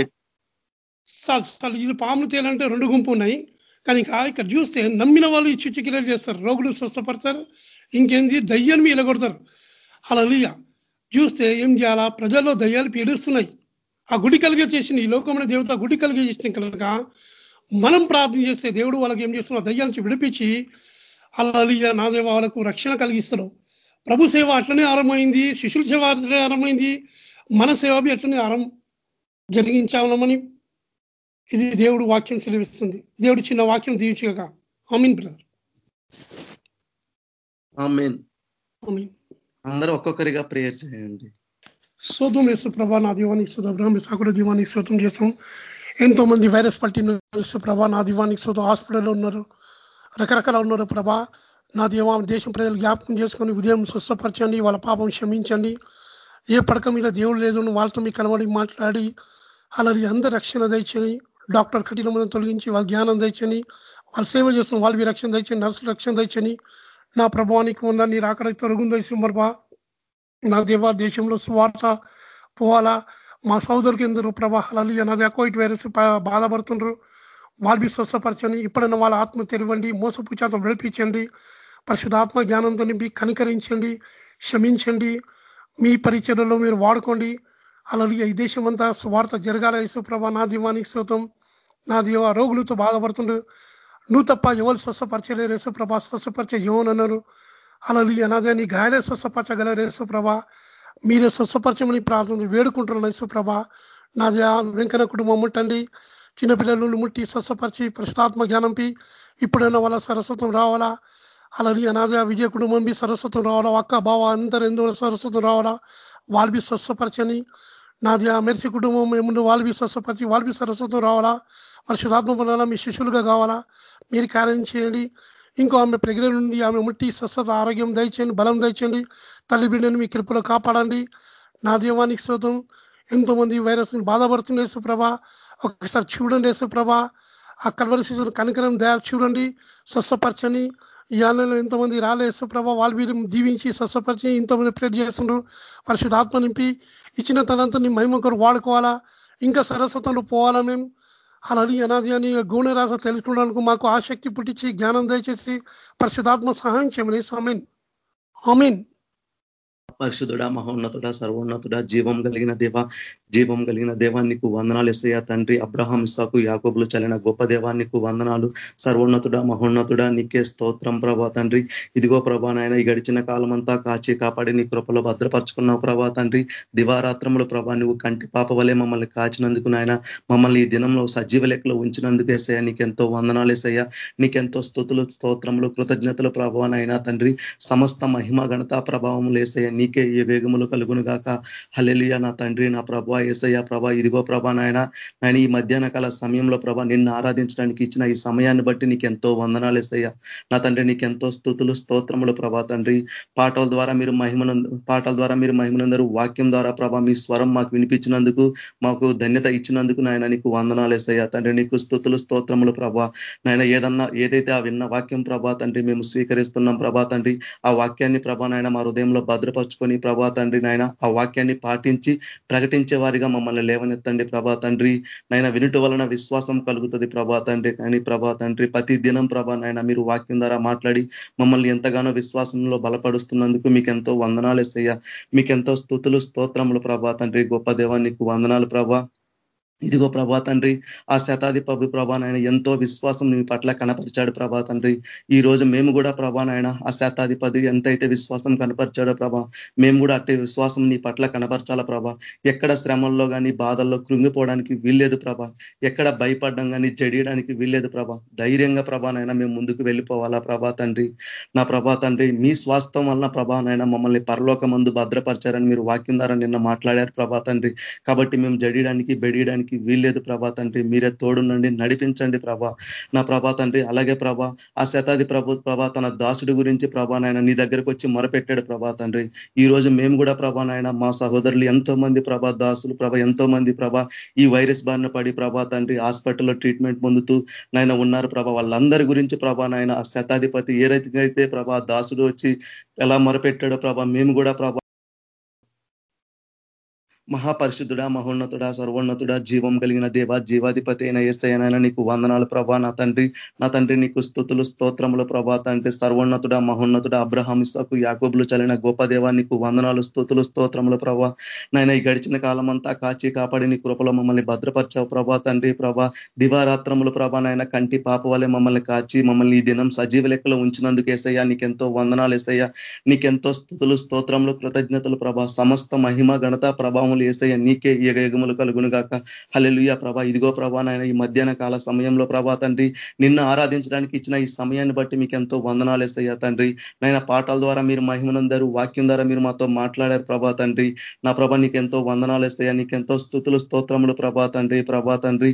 Speaker 2: ఇది పాములు తేలంటే రెండు గుంపు ఉన్నాయి కానీ ఇక ఇక్కడ చూస్తే నమ్మిన వాళ్ళు ఈ చిక్కిలర్ చేస్తారు. రోగులు స్వస్థపడతారు. ఇంకేంది? దయ్యాలు మీద కొడతారు అలా చూస్తే ఏం చేయాలా? ప్రజల్లో దయ్యాలు పీడిస్తున్నాయి. ఆ గుడి కలిగే చేసిన ఈ లోకంలో దేవత గుడి కలిగే చేసిన కనుక మనం ప్రార్థన చేస్తే దేవుడు వాళ్ళకి ఏం చేస్తున్నా దయ్యాల నుంచి విడిపించి అలా నా దేవ వాళ్ళకు రక్షణ కలిగిస్తాడు ప్రభు సేవ అట్లనే ఆరంభమైంది. శిష్యుల సేవ అట్లనే ఆరంభమైంది. మన సేవ బి అట్లనే ఆరం జరిగించామని ఇది దేవుడు వాక్యం సెలవిస్తుంది. దేవుడు చిన్న వాక్యం దీవించగా ఆమీన్ బ్రదర్.
Speaker 1: ఆమేన్. అందరూ ఒక్కొక్కరిగా ప్రేయర్ చేయండి.
Speaker 2: శోధం ప్రభా నా దీవానికి అబ్రహం సాకుడ దీవానికి శోతం చేస్తాం. ఎంతో మంది వైరస్ పట్టిన ప్రభా నా దీవానికి శోధం హాస్పిటల్లో ఉన్నారు. రకరకాల ఉన్నారు ప్రభా. నా దీవా దేశం ప్రజలు జ్ఞాపకం చేసుకొని ఉదయం స్వస్థపరచండి వాళ్ళ పాపం క్షమించండి. ఏ పడక మీద దేవుడు లేదు వాళ్ళతో మీ కనబడి మాట్లాడి అలాగే అందరి రక్షణ దయచని డాక్టర్ కఠినమైన తొలగించి వాళ్ళ జ్ఞానం దయచని వాళ్ళ సేవ చేస్తున్న వాళ్ళవి రక్షణ దయచని నర్సులు రక్షణ దయచని నా ప్రభావానికి ఉందా నీ రాకడ తొలగుందో సుమర్బా నా దేవా దేశంలో సువార్త పోవాలా? మా సోదరుకి ఎందరూ ప్రభావాలు నాది అకోయిట్ వైరస్ బాధపడుతుండ్రు. వాళ్ళు స్వస్థపరచండి. ఇప్పుడైనా వాళ్ళ ఆత్మ తెరవండి. మోసపు చేత విడిపించండి. పరిశుధాత్మ జ్ఞానంతో నింపి కనికరించండి. క్షమించండి. మీ పరిచర్లో మీరు వాడుకోండి. అలాగే ఈ దేశం అంతా స్వార్థ జరగాల యేసుప్రభ. నా దీవానికి శ్రోతం నా దీవ రోగులతో బాధపడుతుండ్రు నువ్వు తప్ప ఎవరు స్వస్థపరచలేరు యేసుప్రభ. స్వస్థపరిచే అన్నారు అలాగే అనాదే నీ గాయలే స్వస్థపరచగలరు యేసుప్రభ. మీరే స్వస్థపరచమని ప్రార్థన వేడుకుంటున్నాను యేసుప్రభ. నా వెంకన్న కుటుంబం ముట్టండి. చిన్నపిల్లలు ముట్టి స్వస్థపరిచి ప్రశ్నాత్మ జ్ఞానంపి ఇప్పుడైనా వాళ్ళ సరస్వతం రావాలా? అలాగే అనాథ విజయ కుటుంబం బి సరస్వతం రావాలా? అక్క బావ అందరు ఎందుకు సరస్వతం రావాలా? వాళ్ళు బి స్వస్థపరచని నాది ఆ మెర్సి కుటుంబం ఏముందో వాళ్ళు బి స్వస్థపరిచి సరస్వతం రావాలా పరిశుధాత్మ పొందాలా మీ శిష్యులుగా కావాలా మీరు కార్యం చేయండి. ఇంకో ఆమె ప్రెగ్నెంట్ ఉంది ఆమె ముట్టి స్వస్థత ఆరోగ్యం దయచేయండి బలం దయచేయండి. తల్లి బిడ్డను మీ కృపలో కాపాడండి. నా దీవానికి శ్రోతం ఎంతోమంది వైరస్ని వైరస్ బాధపడుతుంది యేసుప్రభ ఒకసారి చూడండి యేసుప్రభ. ఆ కల్వరి శిశువులు కనికరం దయా చూడండి స్వస్థపరచని ఈ ఆలయంలో ఎంతోమంది రాలే యేసుప్రభ వాళ్ళ మీద దీవించి స్వస్థపరిచి ఎంతోమంది ప్రేర్ చేస్తుండ్రు. పరిశుద్ధ ఆత్మ నింపి ఇచ్చిన తనంతా నీ మహిమ కొరకు వాడుకోవాలా? ఇంకా సరస్వతంలో పోవాలా మేము? అలాని అనాది అని గౌణరాశ తెలుసుకోవడానికి మాకు ఆసక్తి పుట్టించి జ్ఞానం దయచేసి పరిశుధాత్మ సహాయం చేయమని. ఆమెన్. ఆమెన్.
Speaker 1: పరిశుద్ధుడ మహోన్నతుడ సర్వోన్నతుడ జీవం కలిగిన దేవ జీవం కలిగిన దేవానికి వందనాలు ఎసయ్య తండ్రి. అబ్రహాం ఇసాకు యాకోబులు చలిన గొప్ప దేవానికి వందనాలు. సర్వోన్నతుడ మహోన్నతుడ నీకే స్తోత్రం ప్రభా తండ్రి. ఇదిగో ప్రభా నాయన ఈ గడిచిన కాలం అంతా కాచి కాపాడి నీ కృపలో భద్రపరుచుకున్నావు ప్రభా తండ్రి. దివారాత్రములు ప్రభా నువ్వు కంటి పాప వలె మమ్మల్ని కాచినందుకు నాయన. మమ్మల్ని ఈ దినంలో సజీవ లెక్కలో ఉంచినందుకు వేసయ్యా నీకెంతో వందనాలు వేసయ్యా నీకెంతో స్థుతులు స్తోత్రములు కృతజ్ఞతలు ప్రభావనైనా తండ్రి. సమస్త మహిమ ఘనతా ప్రభావం లేసయ్య నీకే ఏ వేగములు కలుగును గాక. హలెలియ నా తండ్రి నా ప్రభా ఏసయ్య ప్రభా ఇదిగో ప్రభా నాయన ఆయన ఈ మధ్యాహ్న కాల సమయంలో ప్రభా నిన్ను ఆరాధించడానికి ఇచ్చిన ఈ సమయాన్ని బట్టి నీకు ఎంతో వందనాలు వేసయ్య నా తండ్రి నీకెంతో స్థుతులు స్తోత్రములు ప్రభా తండ్రి. పాటల ద్వారా మీరు మహిమను పాటల ద్వారా మీరు మహిమనందరూ వాక్యం ద్వారా ప్రభా మీ స్వరం మాకు వినిపించినందుకు మాకు ధన్యత ఇచ్చినందుకు నాయన నీకు వందనాలు వేసయ్య తండ్రి నీకు స్థుతులు స్తోత్రములు ప్రభా. నాయన ఏదన్నా ఏదైతే ఆ విన్న వాక్యం ప్రభా తండ్రి మేము స్వీకరిస్తున్నాం ప్రభా తండ్రి ఆ వాక్యాన్ని ప్రభా నాయన మా హృదయంలో భద్రపరుచుకొని ప్రభా తండ్రి నాయన ఆ వాక్యాన్ని పాటించి ప్రకటించే వారిగా మమ్మల్ని లేవనెత్తండి ప్రభా తండ్రి. నాయన వినుట వలన విశ్వాసం కలుగుతుంది ప్రభా తండ్రి. కానీ ప్రభా తండ్రి ప్రతి దినం ప్రభా నాయన మీరు వాక్యం ద్వారా మాట్లాడి మమ్మల్ని ఎంతగానో విశ్వాసంలో బలపడుస్తున్నందుకు మీకు ఎంతో వందనాలు ఎస్తయ్యా మీకెంతో స్థుతులు స్తోత్రములు ప్రభా తండ్రి. గొప్ప దేవానికి వందనాలు ప్రభా. ఇదిగో ప్రభా తండ్రి ఆ శతాధిపతి ప్రభానాయన ఎంతో విశ్వాసం నీ పట్ల కనపరిచాడు ప్రభా తండ్రి. ఈ రోజు మేము కూడా ప్రభా నాయన ఆ శతాధిపతి ఎంతైతే విశ్వాసం కనపరిచాడో ప్రభా మేము కూడా అట్టే విశ్వాసం నీ పట్ల కనపరచాలా ప్రభా. ఎక్కడ శ్రమల్లో కానీ బాధల్లో కృంగిపోవడానికి వీల్లేదు ప్రభా. ఎక్కడ భయపడడం కానీ జడియడానికి వీల్లేదు ప్రభా. ధైర్యంగా ప్రభానైనా మేము ముందుకు వెళ్ళిపోవాలా ప్రభా తండ్రి. నా ప్రభా తండ్రి మీ స్వాస్థం వలన ప్రభానైనా మమ్మల్ని పరలోక మందు భద్రపరిచారని మీరు వాక్యం ద్వారా నిన్న మాట్లాడారు ప్రభా తండ్రి. కాబట్టి మేము జడియడానికి బెడియడానికి చేయడానికి వీల్లేదు ప్రభా తండ్రి. మీరే తోడునండి నడిపించండి ప్రభా. నా ప్రభా తండ్రి అలాగే ప్రభా ఆ శతాది ప్రభు ప్రభా తన దాసుడి గురించి ప్రభా నాయన నీ దగ్గరకు వచ్చి మొరపెట్టాడు ప్రభా తండ్రి. ఈ రోజు మేము కూడా ప్రభా నాయన మా సహోదరులు ఎంతో మంది ప్రభా దాసులు ప్రభ ఎంతో మంది ప్రభా ఈ వైరస్ బారిన పడి ప్రభా తండ్రి హాస్పిటల్లో ట్రీట్మెంట్ పొందుతూ నాయన ఉన్నారు ప్రభా. వాళ్ళందరి గురించి ప్రభా నాయన ఆ శతాధిపతి ఏ రైతుగా అయితే ప్రభా దాసుడు వచ్చి ఎలా మొరపెట్టాడో ప్రభా మేము కూడా ప్రభా మహాపరిశుద్ధుడా మహోన్నతుడా సర్వోన్నతుడా జీవం కలిగిన దేవ జీవాధిపతి అయిన ఏసైనా నీకు వందనాలు ప్రభా. నా తండ్రి నా తండ్రి నీకు స్థుతులు స్తోత్రములు ప్రభా. తండ్రి సర్వోన్నతుడా మహోన్నతుడా అబ్రహాం ఇస్తాకు యాకోబులు చలిన గొప్ప దేవ నీకు వందనాలు స్థుతులు స్తోత్రములు ప్రభా. నాయన ఈ గడిచిన కాలం అంతా కాచి కాపాడి నీ కృపలో మమ్మల్ని భద్రపరిచావు ప్రభా తండ్రి ప్రభా. దివారాత్రములు ప్రభా నాయన కంటి పాప వలె మమ్మల్ని కాచి మమ్మల్ని ఈ దినం సజీవ లెక్కలో ఉంచినందుకు ఏసయ్యా నీకెంతో వందనాలు ఏసయ్యా నీకెంతో స్థుతులు స్తోత్రములు కృతజ్ఞతలు ప్రభా. సమస్త మహిమ ఘనత ప్రభావం స్తోత్రములు ఏసయ్య నీకే ఏగములు కలుగును గాక. హలెలుయ ప్రభా. ఇదిగో ప్రభా నాయన ఈ మధ్యాహ్న కాల సమయంలో ప్రభా తండ్రి నిన్న ఆరాధించడానికి ఇచ్చిన ఈ సమయాన్ని బట్టి మీకు ఎంతో వందనాలు వేస్తాయా తండ్రి. నాయన పాటల ద్వారా మీరు మహిమనందరూ వాక్యం ద్వారా మీరు మాతో మాట్లాడారు ప్రభా తండ్రి. నా ప్రభ నీకెంతో వందనాలు వేస్తాయా నీకెంతో స్థుతులు స్తోత్రములు ప్రభా తండ్రి ప్రభా తండ్రి.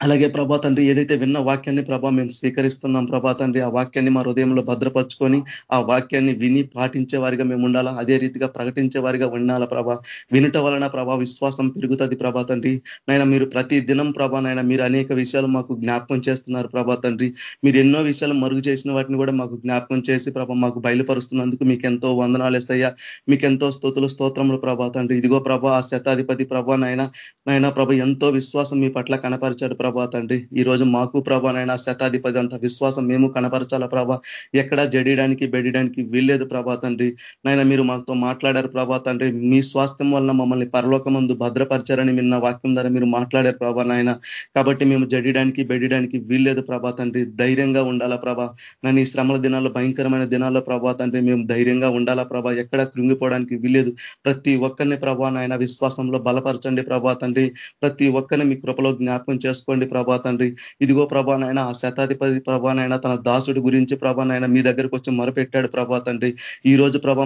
Speaker 1: అలాగే ప్రభా తండ్రి ఏదైతే విన్న వాక్యాన్ని ప్రభా మేము స్వీకరిస్తున్నాం ప్రభా తండ్రి ఆ వాక్యాన్ని మా హృదయంలో భద్రపరుచుకొని ఆ వాక్యాన్ని విని పాటించే వారిగా మేము ఉండాలా? అదే రీతిగా ప్రకటించే వారిగా ఉండాలా ప్రభా? వినుట వలన ప్రభా విశ్వాసం పెరుగుతుంది ప్రభా తండ్రి. నైనా మీరు ప్రతి దినం ప్రభా నైనా మీరు అనేక విషయాలు మాకు జ్ఞాపకం చేస్తున్నారు ప్రభా తండ్రి. మీరు ఎన్నో విషయాలు మరుగు చేసిన వాటిని కూడా మాకు జ్ఞాపకం చేసి ప్రభా మాకు బయలుపరుస్తున్నందుకు మీకు ఎంతో వందనాలు ఇస్తాయా మీకు ఎంతో స్తోతులు స్తోత్రములు ప్రభా తండ్రి. ఇదిగో ప్రభా ఆ శతాధిపతి ప్రభా నైనా నైనా ప్రభ ఎంతో విశ్వాసం మీ పట్ల కనపరిచాడు ప్రభా తండ్రి. ఈ రోజు మాకు ప్రభానైనా శతాధిపతి అంత విశ్వాసం మేము కనపరచాల ప్రభా? ఎక్కడా జడియడానికి బెడియడానికి వీల్లేదు ప్రభా తండ్రి. నాయన మీరు మాతో మాట్లాడారు ప్రభా తండ్రి. మీ స్వాస్థ్యం వలన మమ్మల్ని పరలోకమందు భద్రపరచారని నిన్న వాక్యం ద్వారా మీరు మాట్లాడారు ప్రభా నాయన. కాబట్టి మేము జడియడానికి బెడియడానికి వీల్లేదు ప్రభా తండ్రి. ధైర్యంగా ఉండాలా ప్రభా? నన్ను ఈ శ్రమల దినాల్లో భయంకరమైన దినాల్లో ప్రభా తండ్రి మేము ధైర్యంగా ఉండాలా ప్రభా? ఎక్కడ కృంగిపోవడానికి వీల్లేదు. ప్రతి ఒక్కరిని ప్రభా నాయన విశ్వాసంలో బలపరచండి ప్రభా తండ్రి. ప్రతి ఒక్కరిని మీ కృపలో జ్ఞాపకం చేసుకోండి. ప్రభా తండ్రి. ఇదిగో ప్రభానైనా ఆ శతాధిపతి ప్రభానైనా తన దాసుడి గురించి ప్రభానైనా మీ దగ్గరకు వచ్చి మొరపెట్టాడు ప్రభా తండ్రి. ఈ రోజు ప్రభా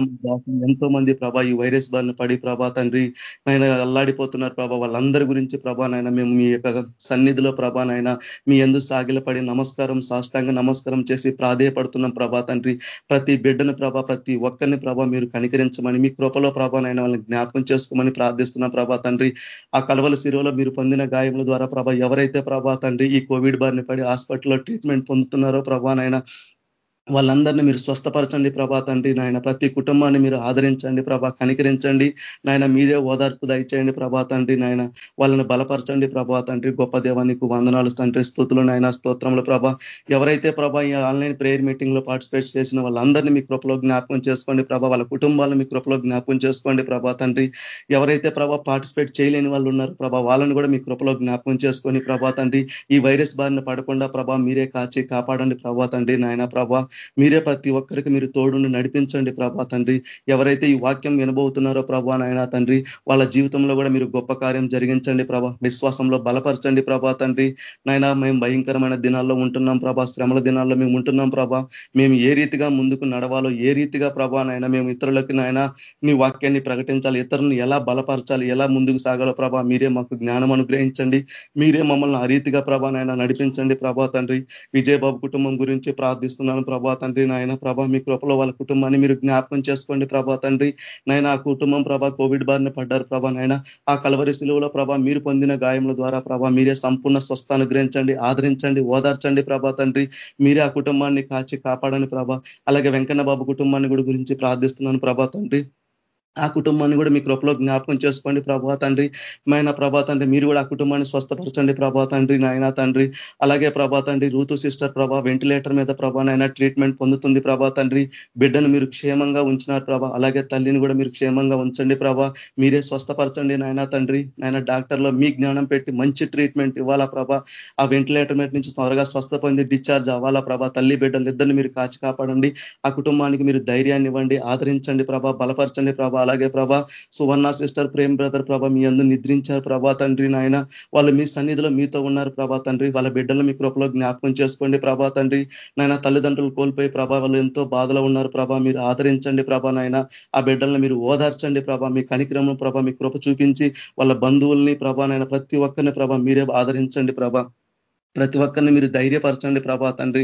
Speaker 1: ఎంతో మంది ప్రభా ఈ వైరస్ బారిన పడి ప్రభా తండ్రి. ఆయన అల్లాడిపోతున్నారు ప్రభా. వాళ్ళందరి గురించి ప్రభానైనా మేము మీ యొక్క సన్నిధిలో ప్రభానైనా మీ ఎందు సాగిలపడి నమస్కారం సాష్టాంగ నమస్కారం చేసి ప్రాధేయపడుతున్నాం ప్రభా తండ్రి. ప్రతి బిడ్డను ప్రభా ప్రతి ఒక్కరిని ప్రభా మీరు కనికరించమని మీ కృపలో ప్రభానైనా వాళ్ళని జ్ఞాపకం చేసుకోమని ప్రార్థిస్తున్నాం ప్రభా తండ్రి. ఆ కలవల శిరువులో మీరు పొందిన గాయముల ద్వారా ప్రభా ఎవరైతే ప్రభా తండ్రి ఈ కోవిడ్ బారిన పడి హాస్పిటల్లో ట్రీట్మెంట్ పొందుతున్నారో ప్రభానైనా వాళ్ళందరినీ మీరు స్వస్థపరచండి ప్రభా తండ్రి. నాయన ప్రతి కుటుంబాన్ని మీరు ఆదరించండి ప్రభా కనికరించండి. నాయన మీదే ఓదార్పు దయచేయండి ప్రభా తండ్రి. నాయన వాళ్ళని బలపరచండి ప్రభా తండ్రి. గొప్ప దేవానికి వందనాలు తండ్రి. స్థుతులు నాయన స్తోత్రములు ప్రభా. ఎవరైతే ప్రభా ఈ ఆన్లైన్ ప్రేయర్ మీటింగ్లో పార్టిసిపేట్ చేసిన వాళ్ళందరినీ మీ కృపలో జ్ఞాపకం చేసుకోండి ప్రభా. వాళ్ళ కుటుంబాలను మీ కృపలో జ్ఞాపకం చేసుకోండి ప్రభా తండ్రి. ఎవరైతే ప్రభా పార్టిసిపేట్ చేయలేని వాళ్ళు ఉన్నారు ప్రభా వాళ్ళని కూడా మీ కృపలో జ్ఞాపకం చేసుకొని ప్రభా తండ్రి ఈ వైరస్ బారిన పడకుండా ప్రభా మీరే కాచి కాపాడండి ప్రభా తండ్రి. నాయన ప్రభా మీరే ప్రతి ఒక్కరికి మీరు తోడుని నడిపించండి ప్రభా తండ్రి. ఎవరైతే ఈ వాక్యం వినబోతున్నారో ప్రభా నాయన తండ్రి వాళ్ళ జీవితంలో కూడా మీరు గొప్ప కార్యం జరిగించండి ప్రభా. విశ్వాసంలో బలపరచండి ప్రభా తండ్రి. నాయన మేము భయంకరమైన దినాల్లో ఉంటున్నాం ప్రభా. శ్రమల దినాల్లో మేము ఉంటున్నాం ప్రభా. మేము ఏ రీతిగా ముందుకు నడవాలో ఏ రీతిగా ప్రభా నాయన మేము ఇతరులకి నాయన నీ వాక్యాన్ని ప్రకటించాలి ఇతరులను ఎలా బలపరచాలి ఎలా ముందుకు సాగాలో ప్రభా మీరే మాకు జ్ఞానం అనుగ్రహించండి. మీరే మమ్మల్ని ఆ రీతిగా ప్రభా నాయన నడిపించండి ప్రభా తండ్రి. విజయబాబు కుటుంబం గురించి ప్రార్థిస్తున్నాను ప్రభా. తండ్రి నాయన ప్రభా మీ కృపలో వాళ్ళ కుటుంబాన్ని మీరు జ్ఞాపకం చేసుకోండి ప్రభా తండ్రి. నాయన ఆ కుటుంబం ప్రభా కోవిడ్ బారిన పడ్డారు ప్రభా నాయన. ఆ కలవరి శిలువలో ప్రభా మీరు పొందిన గాయముల ద్వారా ప్రభా మీరే సంపూర్ణ స్వస్థ అనుగ్రహించండి ఆదరించండి ఓదార్చండి ప్రభా తండ్రి. మీరే ఆ కుటుంబాన్ని కాచి కాపాడండి ప్రభా. అలాగే వెంకన్న బాబు కుటుంబాన్ని కూడా గురించి ప్రార్థిస్తున్నాను ప్రభా తండ్రి. ఆ కుటుంబాన్ని కూడా మీ కృపలో జ్ఞాపకం చేసుకోండి ప్రభా తండ్రి. మైన ప్రభా తండ్రి మీరు కూడా ఆ కుటుంబాన్ని స్వస్థపరచండి ప్రభా తండ్రి నాయన తండ్రి. అలాగే ప్రభా తండ్రి రూతు సిస్టర్ ప్రభా వెంటిలేటర్ మీద ప్రభా నాయన ట్రీట్మెంట్ పొందుతుంది ప్రభా తండ్రి. బిడ్డను మీరు క్షేమంగా ఉంచినారు ప్రభా. అలాగే తల్లిని కూడా మీరు క్షేమంగా ఉంచండి ప్రభా. మీరే స్వస్థపరచండి నాయన తండ్రి. నాయన డాక్టర్లో మీ జ్ఞానం పెట్టి మంచి ట్రీట్మెంట్ ఇవ్వాలా ప్రభా. ఆ వెంటిలేటర్ మీద నుంచి త్వరగా స్వస్థ పొంది డిశ్చార్జ్ అవ్వాలా ప్రభా. తల్లి బిడ్డలు ఇద్దరిని మీరు కాచి కాపాడండి. ఆ కుటుంబానికి మీరు ధైర్యాన్ని ఇవ్వండి ఆదరించండి ప్రభా బలపరచండి ప్రభా. అలాగే ప్రభా సువర్ణ సిస్టర్ ప్రేమ్ బ్రదర్ ప్రభా మీ అందరూ నిద్రించారు ప్రభా తండ్రి నాయన. వాళ్ళు మీ సన్నిధిలో మీతో ఉన్నారు ప్రభా తండ్రి. వాళ్ళ బిడ్డలు మీ కృపలో జ్ఞాపకం చేసుకోండి ప్రభా తండ్రి. నాయన తల్లిదండ్రులు కోల్పోయి ప్రభా వాళ్ళు ఎంతో బాధలో ఉన్నారు ప్రభా. మీరు ఆదరించండి ప్రభా నాయన. ఆ బిడ్డలను మీరు ఓదార్చండి ప్రభా. మీ కనిక్రమం ప్రభా మీ కృప చూపించి వాళ్ళ బంధువుల్ని ప్రభా నాయన ప్రతి ఒక్కరిని ప్రభా మీరే ఆదరించండి ప్రభా. ప్రతి ఒక్కరిని మీరు ధైర్యపరచండి ప్రభా తండ్రి.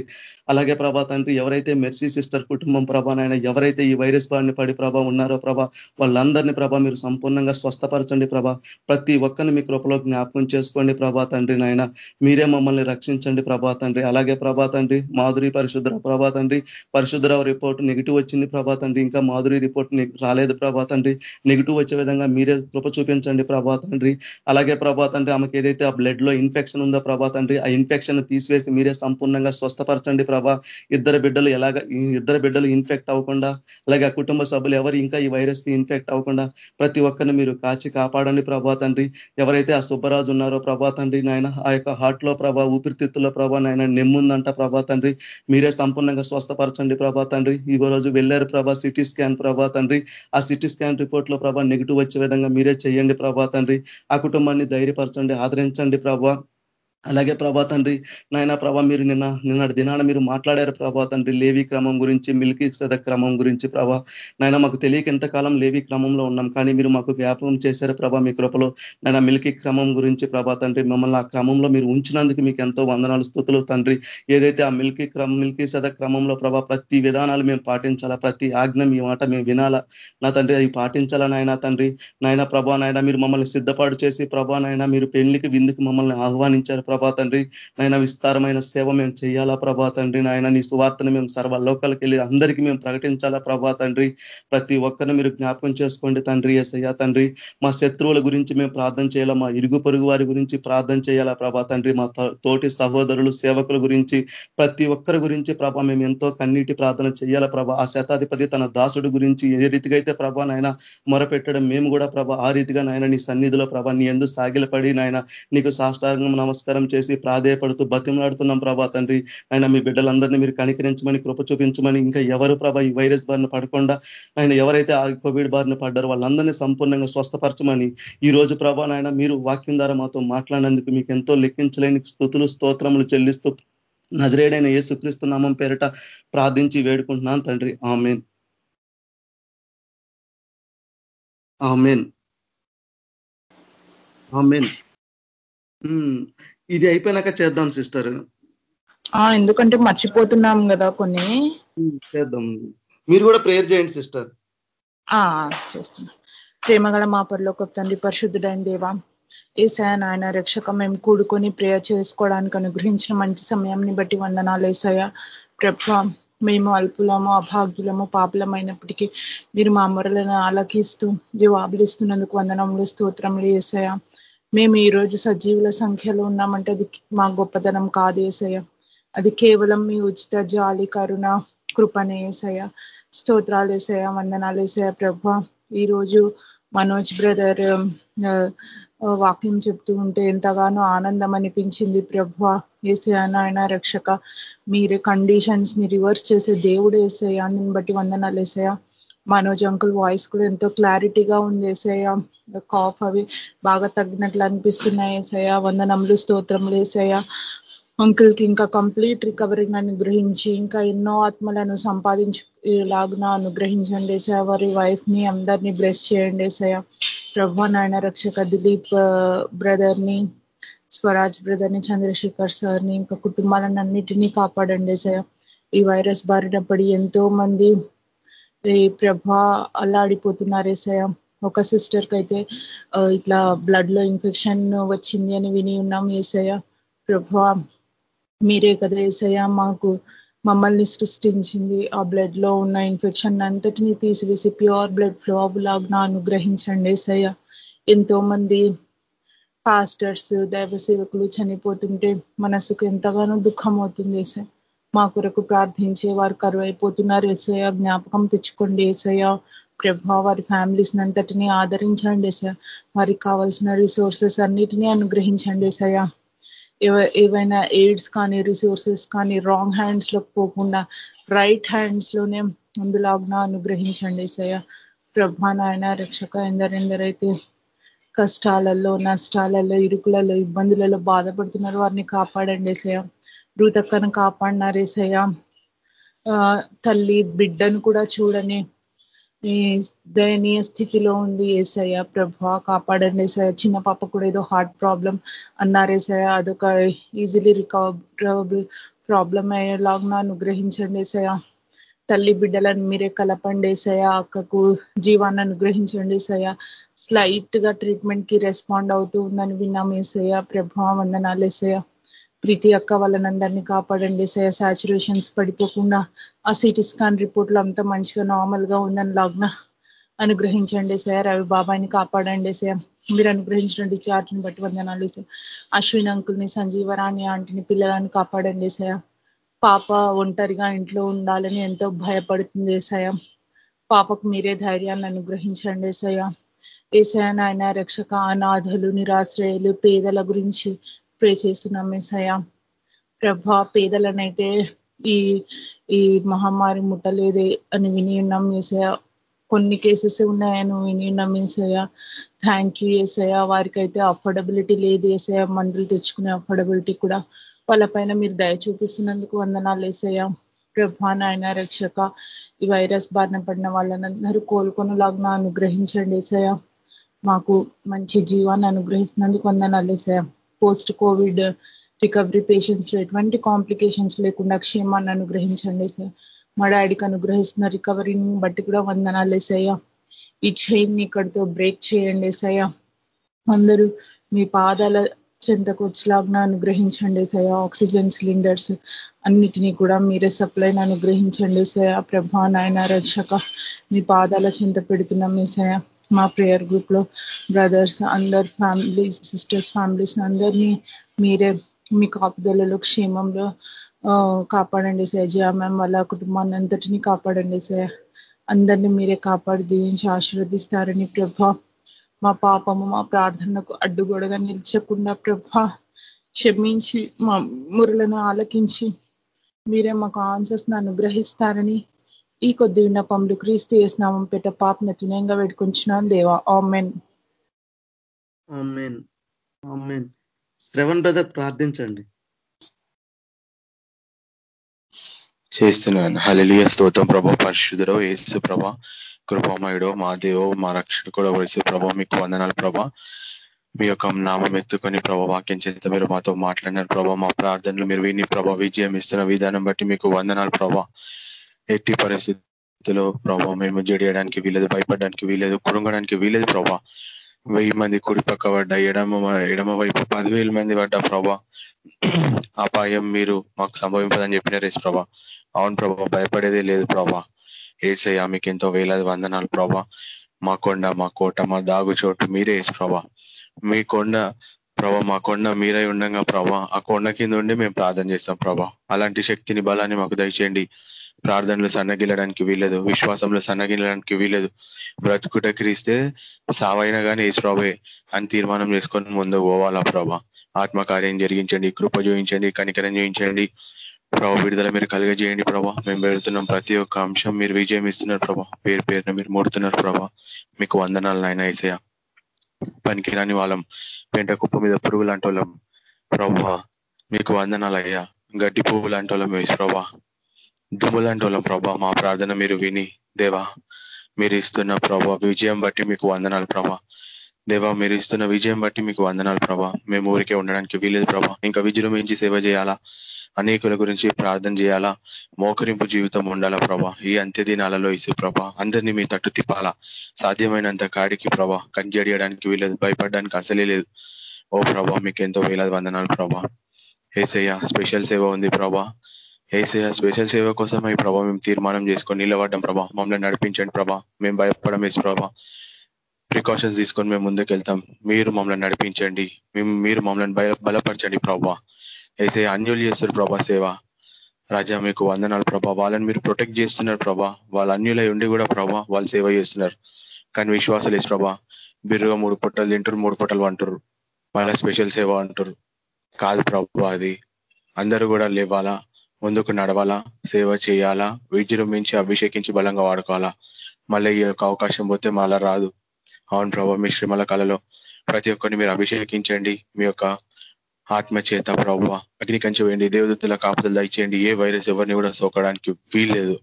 Speaker 1: అలాగే ప్రభా తండ్రి ఎవరైతే మెర్సీ సిస్టర్ కుటుంబం ప్రభా నాయన ఎవరైతే ఈ వైరస్ బారిని పడి ప్రభా ఉన్నారో ప్రభా వాళ్ళందరినీ ప్రభా మీరు సంపూర్ణంగా స్వస్థపరచండి ప్రభా. ప్రతి ఒక్కరిని మీ కృపలో జ్ఞాపకం చేసుకోండి ప్రభా తండ్రి నాయన. మీరే మమ్మల్ని రక్షించండి ప్రభా తండ్రి. అలాగే ప్రభా తండ్రి మాధురి పరిశుద్ర ప్రభా తండ్రి పరిశుద్ర రిపోర్ట్ నెగిటివ్ వచ్చింది ప్రభా తండ్రి. ఇంకా మాధురి రిపోర్ట్ రాలేదు ప్రభా తండ్రి. నెగిటివ్ వచ్చే విధంగా మీరే కృప చూపించండి ప్రభా తండ్రి. అలాగే ప్రభా తండ్రి ఆమెకి ఏదైతే ఆ బ్లడ్లో ఇన్ఫెక్షన్ ఉందో ప్రభా తండ్రి ఆ ఇన్ఫెక్షన్ తీసివేసి మీరే సంపూర్ణంగా స్వస్థపరచండి ప్రభా. ఇద్దరు బిడ్డలు ఎలాగ ఇద్దరు బిడ్డలు ఇన్ఫెక్ట్ అవ్వకుండా అలాగే కుటుంబ సభ్యులు ఎవరు ఇంకా ఈ వైరస్కి ఇన్ఫెక్ట్ అవ్వకుండా ప్రతి ఒక్కరిని మీరు కాచి కాపాడండి ప్రభా తండ్రి. ఎవరైతే ఆ సుబ్బరాజు ఉన్నారో ప్రభా తండ్రి నాయన ఆ యొక్క హార్ట్లో ప్రభా ఊపిరితిత్తుల్లో ప్రభా నాయన నెమ్ముందంట ప్రభా తండ్రి. మీరే సంపూర్ణంగా స్వస్థపరచండి ప్రభా తండ్రి. ఈ రోజు వెళ్ళారు ప్రభా సిటీ స్కాన్ ప్రభా తండ్రి. ఆ సిటీ స్కాన్ రిపోర్ట్లో ప్రభా నెగిటివ్ వచ్చే విధంగా మీరే చేయండి ప్రభా తండ్రి. ఆ కుటుంబాన్ని ధైర్యపరచండి ఆదరించండి ప్రభా. అలాగే ప్రభా తండ్రి నాయన ప్రభా మీరు నిన్న నిన్నటి దినాన మీరు మాట్లాడారు ప్రభా తండ్రి లేవి క్రమం గురించి మిల్కీ సద క్రమం గురించి ప్రభా. నాయన మాకు తెలియక ఎంతకాలం లేవి క్రమంలో ఉన్నాం కానీ మీరు మాకు జ్ఞాపకం చేశారు ప్రభా మీ కృపలో. నాయన మిల్కీ క్రమం గురించి ప్రభా తండ్రి మమ్మల్ని ఆ క్రమంలో మీరు ఉంచినందుకు మీకు ఎంతో వందనాలు స్థుతులు తండ్రి. ఏదైతే ఆ మిల్కీ క్రమం మిల్కీ సద క్రమంలో ప్రభా ప్రతి విధానాలు మేము పాటించాలా ప్రతి ఆజ్ఞ మీ మాట మేము వినాలా. నా తండ్రి అది పాటించాలా నాయన తండ్రి? నాయన ప్రభా నాయన మీరు మమ్మల్ని సిద్ధపాటు చేసి ప్రభా నాయన మీరు పెళ్ళికి విందుకు మమ్మల్ని ఆహ్వానించారు ప్రభా తండ్రి. నాయన విస్తారమైన సేవ మేము చేయాలా ప్రభా తండ్రి. నాయన నీ సువార్తను మేము సర్వలోకాలకు వెళ్ళి అందరికీ మేము ప్రకటించాలా ప్రభా తండ్రి. ప్రతి ఒక్కరిని మీరు జ్ఞాపకం చేసుకోండి తండ్రి ఎసయ్యా తండ్రి. మా శత్రువుల గురించి మేము ప్రార్థన చేయాలా మా ఇరుగు పొరుగు వారి గురించి ప్రార్థన చేయాలా ప్రభా తండ్రి. మా తోటి సహోదరులు సేవకుల గురించి ప్రతి ఒక్కరి గురించి ప్రభా మేము ఎంతో కన్నీటి ప్రార్థన చేయాలా ప్రభా. ఆ శతాధిపతి తన దాసుడు గురించి ఏ రీతిగా అయితే ప్రభా నాయన మొరపెట్టడం మేము కూడా ప్రభా ఆ రీతిగా నాయన నీ సన్నిధిలో ప్రభా నీ ఎందు సాగిలపడి నాయన నీకు సాష్టాంగం నమస్కారం చేసి ప్రాధేయపడుతూ బతిమలాడుతున్నాం ప్రభా తండ్రి. ఆయన మీ బిడ్డలందరినీ మీరు కనికరించమని కృప చూపించమని ఇంకా ఎవరు ప్రభా ఈ వైరస్ బారిన పడకుండా ఆయన ఎవరైతే ఆ కోవిడ్ బారిన పడ్డారో వాళ్ళందరినీ సంపూర్ణంగా స్వస్థపరచమని ఈ రోజు ప్రభా నాయన మీరు వాక్యం ద్వారా మాతో మాట్లాడినందుకు మీకు ఎంతో లెక్కించలేని స్థుతులు స్తోత్రములు చెల్లిస్తూ నజరేడైన యేసుక్రీస్తు నామం పేరిట ప్రార్థించి వేడుకుంటున్నాను తండ్రి. ఆమెన్. ఆమెన్. ఆమెన్. ఇది అయిపోయినాక చేద్దాం సిస్టర్.
Speaker 4: ఎందుకంటే మర్చిపోతున్నాం కదా కొన్ని.
Speaker 1: చేద్దాం. మీరు కూడా ప్రేయర్ చేయండి సిస్టర్.
Speaker 4: చేస్తున్నా. ప్రేమగల మా పరలోక తండ్రి పరిశుద్ధుడైన దేవా ఏసాయ నాయన రక్షక మేము కూడుకొని ప్రేయర్ చేసుకోవడానికి అనుగ్రహించిన మంచి సమయాన్ని బట్టి వందనాలు ఏసాయ. ప్రభ మేము అల్పులము అభాగ్యులము పాపులమైనప్పటికీ మీరు మా మొరలను ఆలకిస్తూ జవాబులు ఇస్తున్నందుకు వందనములు స్తోత్రములు వేసాయా మేము ఈరోజు సజీవుల సంఖ్యలో ఉన్నామంటే అది మా గొప్పతనం కాదు అది కేవలం మీ ఉచిత జాలి కరుణ కృపనే ఏసయ్య. వందనాలేసయ ప్రభ. ఈరోజు మనోజ్ బ్రదర్ వాక్యం చెప్తూ ఉంటే ఎంతగానో ఆనందం అనిపించింది ప్రభ. ఏసయ నాయన రక్షక మీరే కండిషన్స్ని రివర్స్ చేసే దేవుడు ఏసయ్యా. దీన్ని బట్టి వందనాలు వేసాయ మనోజ్ అంకుల్ వాయిస్ కూడా ఎంతో క్లారిటీగా ఉంది ఏసయ్య. కాఫ్ అవి బాగా తగ్గినట్లు అనిపిస్తున్నాయి ఏసయ్య. వందనములు స్తోత్రములు ఏసయ్య. అంకుల్కి ఇంకా కంప్లీట్ రికవరీ అనుగ్రహించి ఇంకా ఎన్నో ఆత్మలను సంపాదించేలాగున అనుగ్రహించండి ఏసయ వారి వైఫ్ని అందరినీ బ్లెస్ చేయండి ఏసయ ప్రభు నాయన రక్షక దిలీప్ uh, బ్రదర్ని స్వరాజ్ బ్రదర్ని చంద్రశేఖర్ సార్ని ఇంకా కుటుంబాలను అన్నిటినీ కాపాడండి ఏసయ ఈ వైరస్ బారిన ఎంతో మంది ప్రభా అల్లాడిపోతున్నారేసయం ఒక సిస్టర్కి అయితే ఇట్లా బ్లడ్లో ఇన్ఫెక్షన్ వచ్చింది అని విని ఉన్నాం ఏసయ ప్రభా మీరే కదా ఏసయ మాకు మమ్మల్ని సృష్టించింది. ఆ బ్లడ్లో ఉన్న ఇన్ఫెక్షన్ అంతటినీ తీసివేసి ప్యూర్ బ్లడ్ ఫ్లో లాగా అనుగ్రహించండి ఏసయ్య. ఎంతో మంది పాస్టర్స్ దైవ సేవకులు చనిపోతుంటే మనసుకు ఎంతగానో దుఃఖం అవుతుంది ఏసయ్య. మా కొరకు ప్రార్థించే వారు కరువైపోతున్నారు. ఏసయ్య జ్ఞాపకం తెచ్చుకోండి. ఏసయ ప్రభా వారి ఫ్యామిలీస్ అంతటినీ ఆదరించండి సార్ వారికి కావాల్సిన రిసోర్సెస్ అన్నిటినీ అనుగ్రహించండి ఏసయ్య. ఏవైనా ఎయిడ్స్ కానీ రిసోర్సెస్ కానీ రాంగ్ హ్యాండ్స్లోకి పోకుండా రైట్ హ్యాండ్స్లోనే ముందులాగా అనుగ్రహించండి సయ ప్రభా నాయన రక్షక ఎందరెందరైతే కష్టాలలో నష్టాలలో ఇరుకులలో ఇబ్బందులలో బాధపడుతున్నారు వారిని కాపాడండి సయ రూతక్కను కాపాడినారేసయ్య తల్లి బిడ్డను కూడా చూడని దయనీయ స్థితిలో ఉంది ఏసయ్య. ప్రభా కాపాడండి ఏసయ్య. చిన్న పాప కూడా ఏదో హార్ట్ ప్రాబ్లం అన్నారేసయ్య అదొక ఈజీలీ రికవరబుల్ ప్రాబ్లం అయ్యేలాగా అనుగ్రహించండి ఏసయ్య. తల్లి బిడ్డలను మీరే కలపండి ఏసయ్య. అక్కకు జీవాన్ని అనుగ్రహించండి ఏసయ్య. స్లైట్గా ట్రీట్మెంట్కి రెస్పాండ్ అవుతూ ఉందని విన్నాం ఏసయ్య. ప్రభా వందనాలు ఏసయ్య. ప్రీతి అక్క వాళ్ళనందరినీ కాపాడండి. సయ సాచురేషన్స్ పడిపోకుండా ఆ సిటీ స్కాన్ రిపోర్ట్లు అంతా మంచిగా నార్మల్గా ఉందని లాగ్న అనుగ్రహించండి. సార్ రవి బాబాయిని కాపాడండి. సార్ మీరు అనుగ్రహించినటువంటి చార్ట్ని బట్టి వందనాలు. సార్ అశ్విన్ అంకుల్ని సంజీవరాణి ఆంటీని పిల్లలని కాపాడండి. సార్ పాప ఒంటరిగా ఇంట్లో ఉండాలని ఎంతో భయపడుతుంది. సయ పాపకు మీరే ధైర్యాన్ని అనుగ్రహించండి. సయ ఏసయ నాయన రక్షక అనాథలు నిరాశ్రయులు పేదల గురించి ప్రే చేస్తున్నాం ఏసయ ప్రభా పేదలనైతే ఈ ఈ మహమ్మారి ముట్టలేదే అని విని ఉన్నాం ఏసయ కొన్ని కేసెస్ ఉన్నాయని విని ఉన్నాం ఏసయ థ్యాంక్ యూ ఏసయ వారికైతే అఫోర్డబిలిటీ లేదు ఏసయ మందులు తెచ్చుకునే అఫోర్డబిలిటీ కూడా వాళ్ళ పైన మీరు దయ చూపిస్తున్నందుకు వందనాలు ఏసయ ప్రభా నాయన రక్షక ఈ వైరస్ బారిన పడిన వాళ్ళనందరూ కోలుకొనలాగా అనుగ్రహించండి ఏసయ మాకు మంచి జీవాన్ని అనుగ్రహిస్తున్నందుకు వందనాలు ఏసయ పోస్ట్ కోవిడ్ రికవరీ పేషెంట్స్లో ఎటువంటి కాంప్లికేషన్స్ లేకుండా క్షేమాన్ని అనుగ్రహించండి. సార్ మా డాడీకి అనుగ్రహిస్తున్న రికవరీని బట్టి కూడా వందనాలు వేసయ్యా ఈ చైన్ని ఇక్కడితో బ్రేక్ చేయండి సయ అందరూ మీ పాదాల చెంతకు వచ్చేలాగా అనుగ్రహించండి సయా ఆక్సిజన్ సిలిండర్స్ అన్నిటినీ కూడా మీరే సప్లైని అనుగ్రహించండి సయా ప్రభా నాయన రక్షక మీ పాదాల చెంత పెడుతున్నాం మీ సయా మా ప్రేయర్ గ్రూప్లో బ్రదర్స్ అందరు ఫ్యామిలీస్ సిస్టర్స్ ఫ్యామిలీస్ అందరినీ మీరే మీ కాపుదలలో క్షేమంలో కాపాడండి సార్. జయా మ్యామ్ వాళ్ళ కుటుంబాన్ని అంతటినీ కాపాడండి సార్. అందరినీ మీరే కాపాడి దీవించి ఆశీర్వదిస్తారని ప్రభ. మా పాపము మా ప్రార్థనకు అడ్డుగోడగా నిలిచకుండా ప్రభ క్షమించి మా మురలను ఆలకించి మీరే మాకు ఆన్సర్స్ అనుగ్రహిస్తారని ఈ కొద్ది విన్నపములు క్రీస్తు చేసినామం పెట్ట పాపన తునయంగా పెట్టుకుంటున్నాను దేవా. ఆమెన్.
Speaker 1: శ్రవణ్ బ్రదర్ ప్రార్థించండి.
Speaker 3: చేస్తున్నాను. హలిలియ స్తోత్రం ప్రభా పరిశుద్ధుడో ఏసు ప్రభ కృపామయుడో మా దేవో మా రక్షణ కూడా వలసి ప్రభా మీకు వందనాలు ప్రభా. మీ యొక్క నామం ఎత్తుకొని ప్రభా వాక్యం చేత మీరు మాతో మాట్లాడినారు ప్రభా. మా ప్రార్థనలు మీరు విని ప్రభా విజయం ఇస్తున్న విధానం బట్టి మీకు వందనాలు ప్రభా. ఎట్టి పరిస్థితిలో ప్రభా మేము జడియడానికి వీలేదు భయపడడానికి వీలేదు కురుంగడానికి వీలేదు ప్రభా. వెయ్యి మంది కుడి పక్క పడ్డ ఎడమ ఎడమ వైపు పదివేల మంది పడ్డ ప్రభా. అపాయం మీరు మాకు సంభవింపదని చెప్పిన రేసు ప్రభా. అవును ప్రభా భయపడేదే లేదు ప్రభా. ఏసయ్య మీకు ఎంతో వేలాది వందనాలు ప్రభా. మా కొండ మా కోట మా దాగు చోటు మీరే వేసు ప్రభా. మీ కొండ ప్రభా మా కొండ మీరై ఉండగా ప్రభా. ఆ కొండ కింద ఉండి మేము ప్రార్థన చేస్తాం ప్రభా. అలాంటి శక్తిని బలాన్ని మాకు దయచేయండి. ప్రార్థనలు సన్నగిల్లడానికి వీలదు విశ్వాసంలో సన్నగిల్లడానికి వీలదు బ్రతుకుట క్రీస్తే సావైనా కానీ ఏసు ప్రభే అని తీర్మానం చేసుకొని ముందు పోవాలా ప్రభా. ఆత్మకార్యం జరిగించండి కృప చూపించండి కనికరం చూపించండి. ప్రభా విడుదల మీరు కలిగజేయండి ప్రభా. మేము పెడుతున్నాం ప్రతి ఒక్క అంశం మీరు విజయం ఇస్తున్నారు ప్రభా. పేరు పేరున మీరు మూడుతున్నారు ప్రభా. మీకు వందనాలు నాయన ఏసయ పనికిరాని వాళ్ళం పెంట కుప్ప మీద పురుగు లాంటి వాళ్ళం. ప్రభా మీకు వందనాలు అయ్యా. గడ్డి పువ్వు లాంటి వాళ్ళం వేసి ప్రభా. దుమ్ములాంటి వాళ్ళం ప్రభా మా ప్రార్థన మీరు విని దేవా మీరు ఇస్తున్న ప్రభా విజయం బట్టి మీకు వందనాలు ప్రభా. దేవా మీరు ఇస్తున్న విజయం బట్టి మీకు వందనాలు ప్రభా. మేము ఊరికే ఉండడానికి వీలేదు ప్రభా. ఇంకా విజృంభించి సేవ చేయాలా? అనేకుల గురించి ప్రార్థన చేయాలా? మోకరింపు జీవితం ఉండాలా ప్రభా? ఈ అంత్య దినాలలో ఇసు ప్రభా అందరినీ మీ తట్టు తిప్పాలా? సాధ్యమైనంత కాడికి ప్రభా కంజడియడానికి వీలేదు భయపడడానికి అసలే లేదు. ఓ ప్రభా మీకు ఎంతో వేలాది వందనాలు ప్రభా. ఏసయ్య స్పెషల్ సేవ ఉంది ప్రభా. ఏసయ్య స్పెషల్ సేవ కోసం ఈ ప్రభా మేము తీర్మానం చేసుకొని నిలబడ్డం ప్రభా. మమ్మల్ని నడిపించండి ప్రభా. మేము భయపడం వేసి ప్రభా. ప్రికాషన్స్ తీసుకొని మేము ముందుకు వెళ్తాం మీరు మమ్మల్ని నడిపించండి. మేము మీరు మమ్మల్ని బలపరచండి ప్రభా. ఏసే అన్యులు చేస్తారు ప్రభా సేవ. రాజా మీకు వందనాలు ప్రభా. వాళ్ళని మీరు ప్రొటెక్ట్ చేస్తున్నారు ప్రభా. వాళ్ళ అన్యులై ఉండి కూడా ప్రభా వాళ్ళు సేవ చేస్తున్నారు. కానీ విశ్వాసాలు వేసి ప్రభా బిర్రుగా మూడు పొట్టలు తింటారు మూడు పొట్టలు అంటారు వాళ్ళ స్పెషల్ సేవ అంటారు కాదు ప్రభా అది. అందరూ కూడా లేవాలా? ముందుకు నడవాలా సేవ చేయాలా విజృంభించి అభిషేకించి బలంగా వాడుకోవాలా? మళ్ళీ ఈ యొక్క అవకాశం పోతే మళ్ళా రాదు. అవును ప్రభావ మీ శ్రీమల కళలో ప్రతి ఒక్కరిని మీరు అభిషేకించండి. మీ యొక్క ఆత్మచేత ప్రభావ అగ్ని కంచె వేయండి దేవదత్తుల కాపుదలు దయచేయండి. ఏ వైరస్ ఎవరిని కూడా సోకడానికి వీల్లేదు.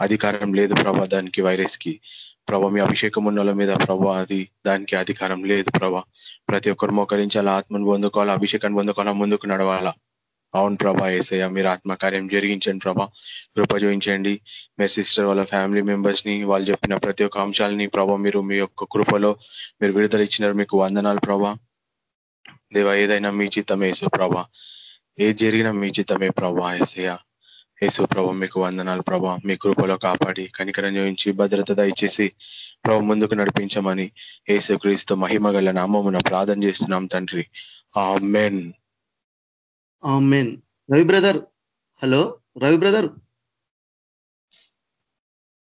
Speaker 3: అధికారం లేదు ప్రభా దానికి వైరస్కి ప్రభా మీ అభిషేకం ఉన్నోళ్ళ మీద ప్రభా అది దానికి అధికారం లేదు ప్రభా. ప్రతి ఒక్కరు మోకరించాలా ఆత్మను పొందుకోవాలా అభిషేకాన్ని పొందుకోవాలా ముందుకు నడవాలా? అవును ప్రభా ఏసయ్య మీరు ఆత్మకార్యం జరిగించండి ప్రభా. కృప చూపించండి. మీరు సిస్టర్ వాళ్ళ ఫ్యామిలీ మెంబర్స్ని వాళ్ళు చెప్పిన ప్రతి ఒక్క అంశాలని ప్రభా మీరు మీ యొక్క కృపలో మీరు విడుదల ఇచ్చినారు. మీకు వందనాలు ప్రభా. దేవ ఏదైనా మీ చిత్తమే యేసు ప్రభా. ఏది జరిగినా మీ చిత్తమే ప్రభా ఏసయ్య. యేసు ప్రభా మీకు వందనాలు ప్రభా. మీ కృపలో కాపాడి కనికరం చూపించి భద్రత దయచేసి ప్రభు ముందుకు నడిపించమని యేసు క్రీస్తు మహిమ గల నామమున ప్రార్థన చేస్తున్నాం తండ్రి. ఆ men
Speaker 1: men Ravi brother hello? Ravi brother?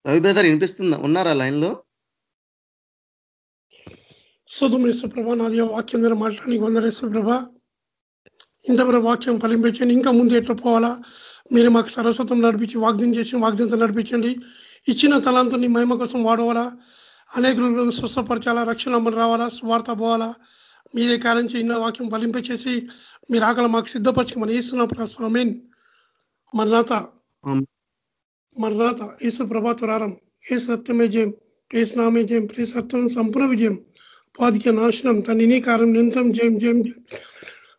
Speaker 1: Ravi brother వినిపిస్తుందా? ఉన్నారా లైన్లో
Speaker 2: శోధం ప్రభా నాది వాక్యం ద్వారా మాట్లాడి వందరేశ్వర ప్రభా ఇంతవరకు వాక్యం ఫలింపించండి ఇంకా ముందు ఎట్లా పోవాలా? మీరు మాకు సరస్వతం నడిపించి వాగ్దం చేసి వాగ్దంతో నడిపించండి. ఇచ్చిన తలాంతుని మహిమ కోసం వాడవాలా? అనేకులను స్వస్థపరచాలా? రక్షణ అమలు రావాలా? స్వార్థ పోవాలా? మీరే కార్యం చేసిన వాక్యం ఫలింపచేసి మీరు ఆకలి మాకు సిద్ధపరచుకోమని ఇస్తున్నప్పుడు స్వామీన్ మరణాత. మరణాత. ఈసు ప్రభాతురారం ఏ సత్యమే జయం. ఏ స్నామే జయం. ప్రే సత్యం సంపూర్ణ విజయం. పాదిక నాశనం. తన కారం నింతం జయం జయం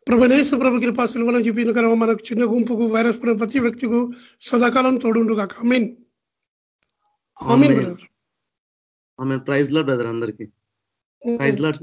Speaker 2: ప్రభనేశ్వ ప్రభు కృపా సిల్వలో చూపిన కరవ మనకు చిన్న గుంపుకు వైరస్ ప్రతి వ్యక్తికు సదాకాలం తోడుండుగా మీన్
Speaker 1: ప్రైజ్లో బ్రదర్ అందరికి. Praise Lord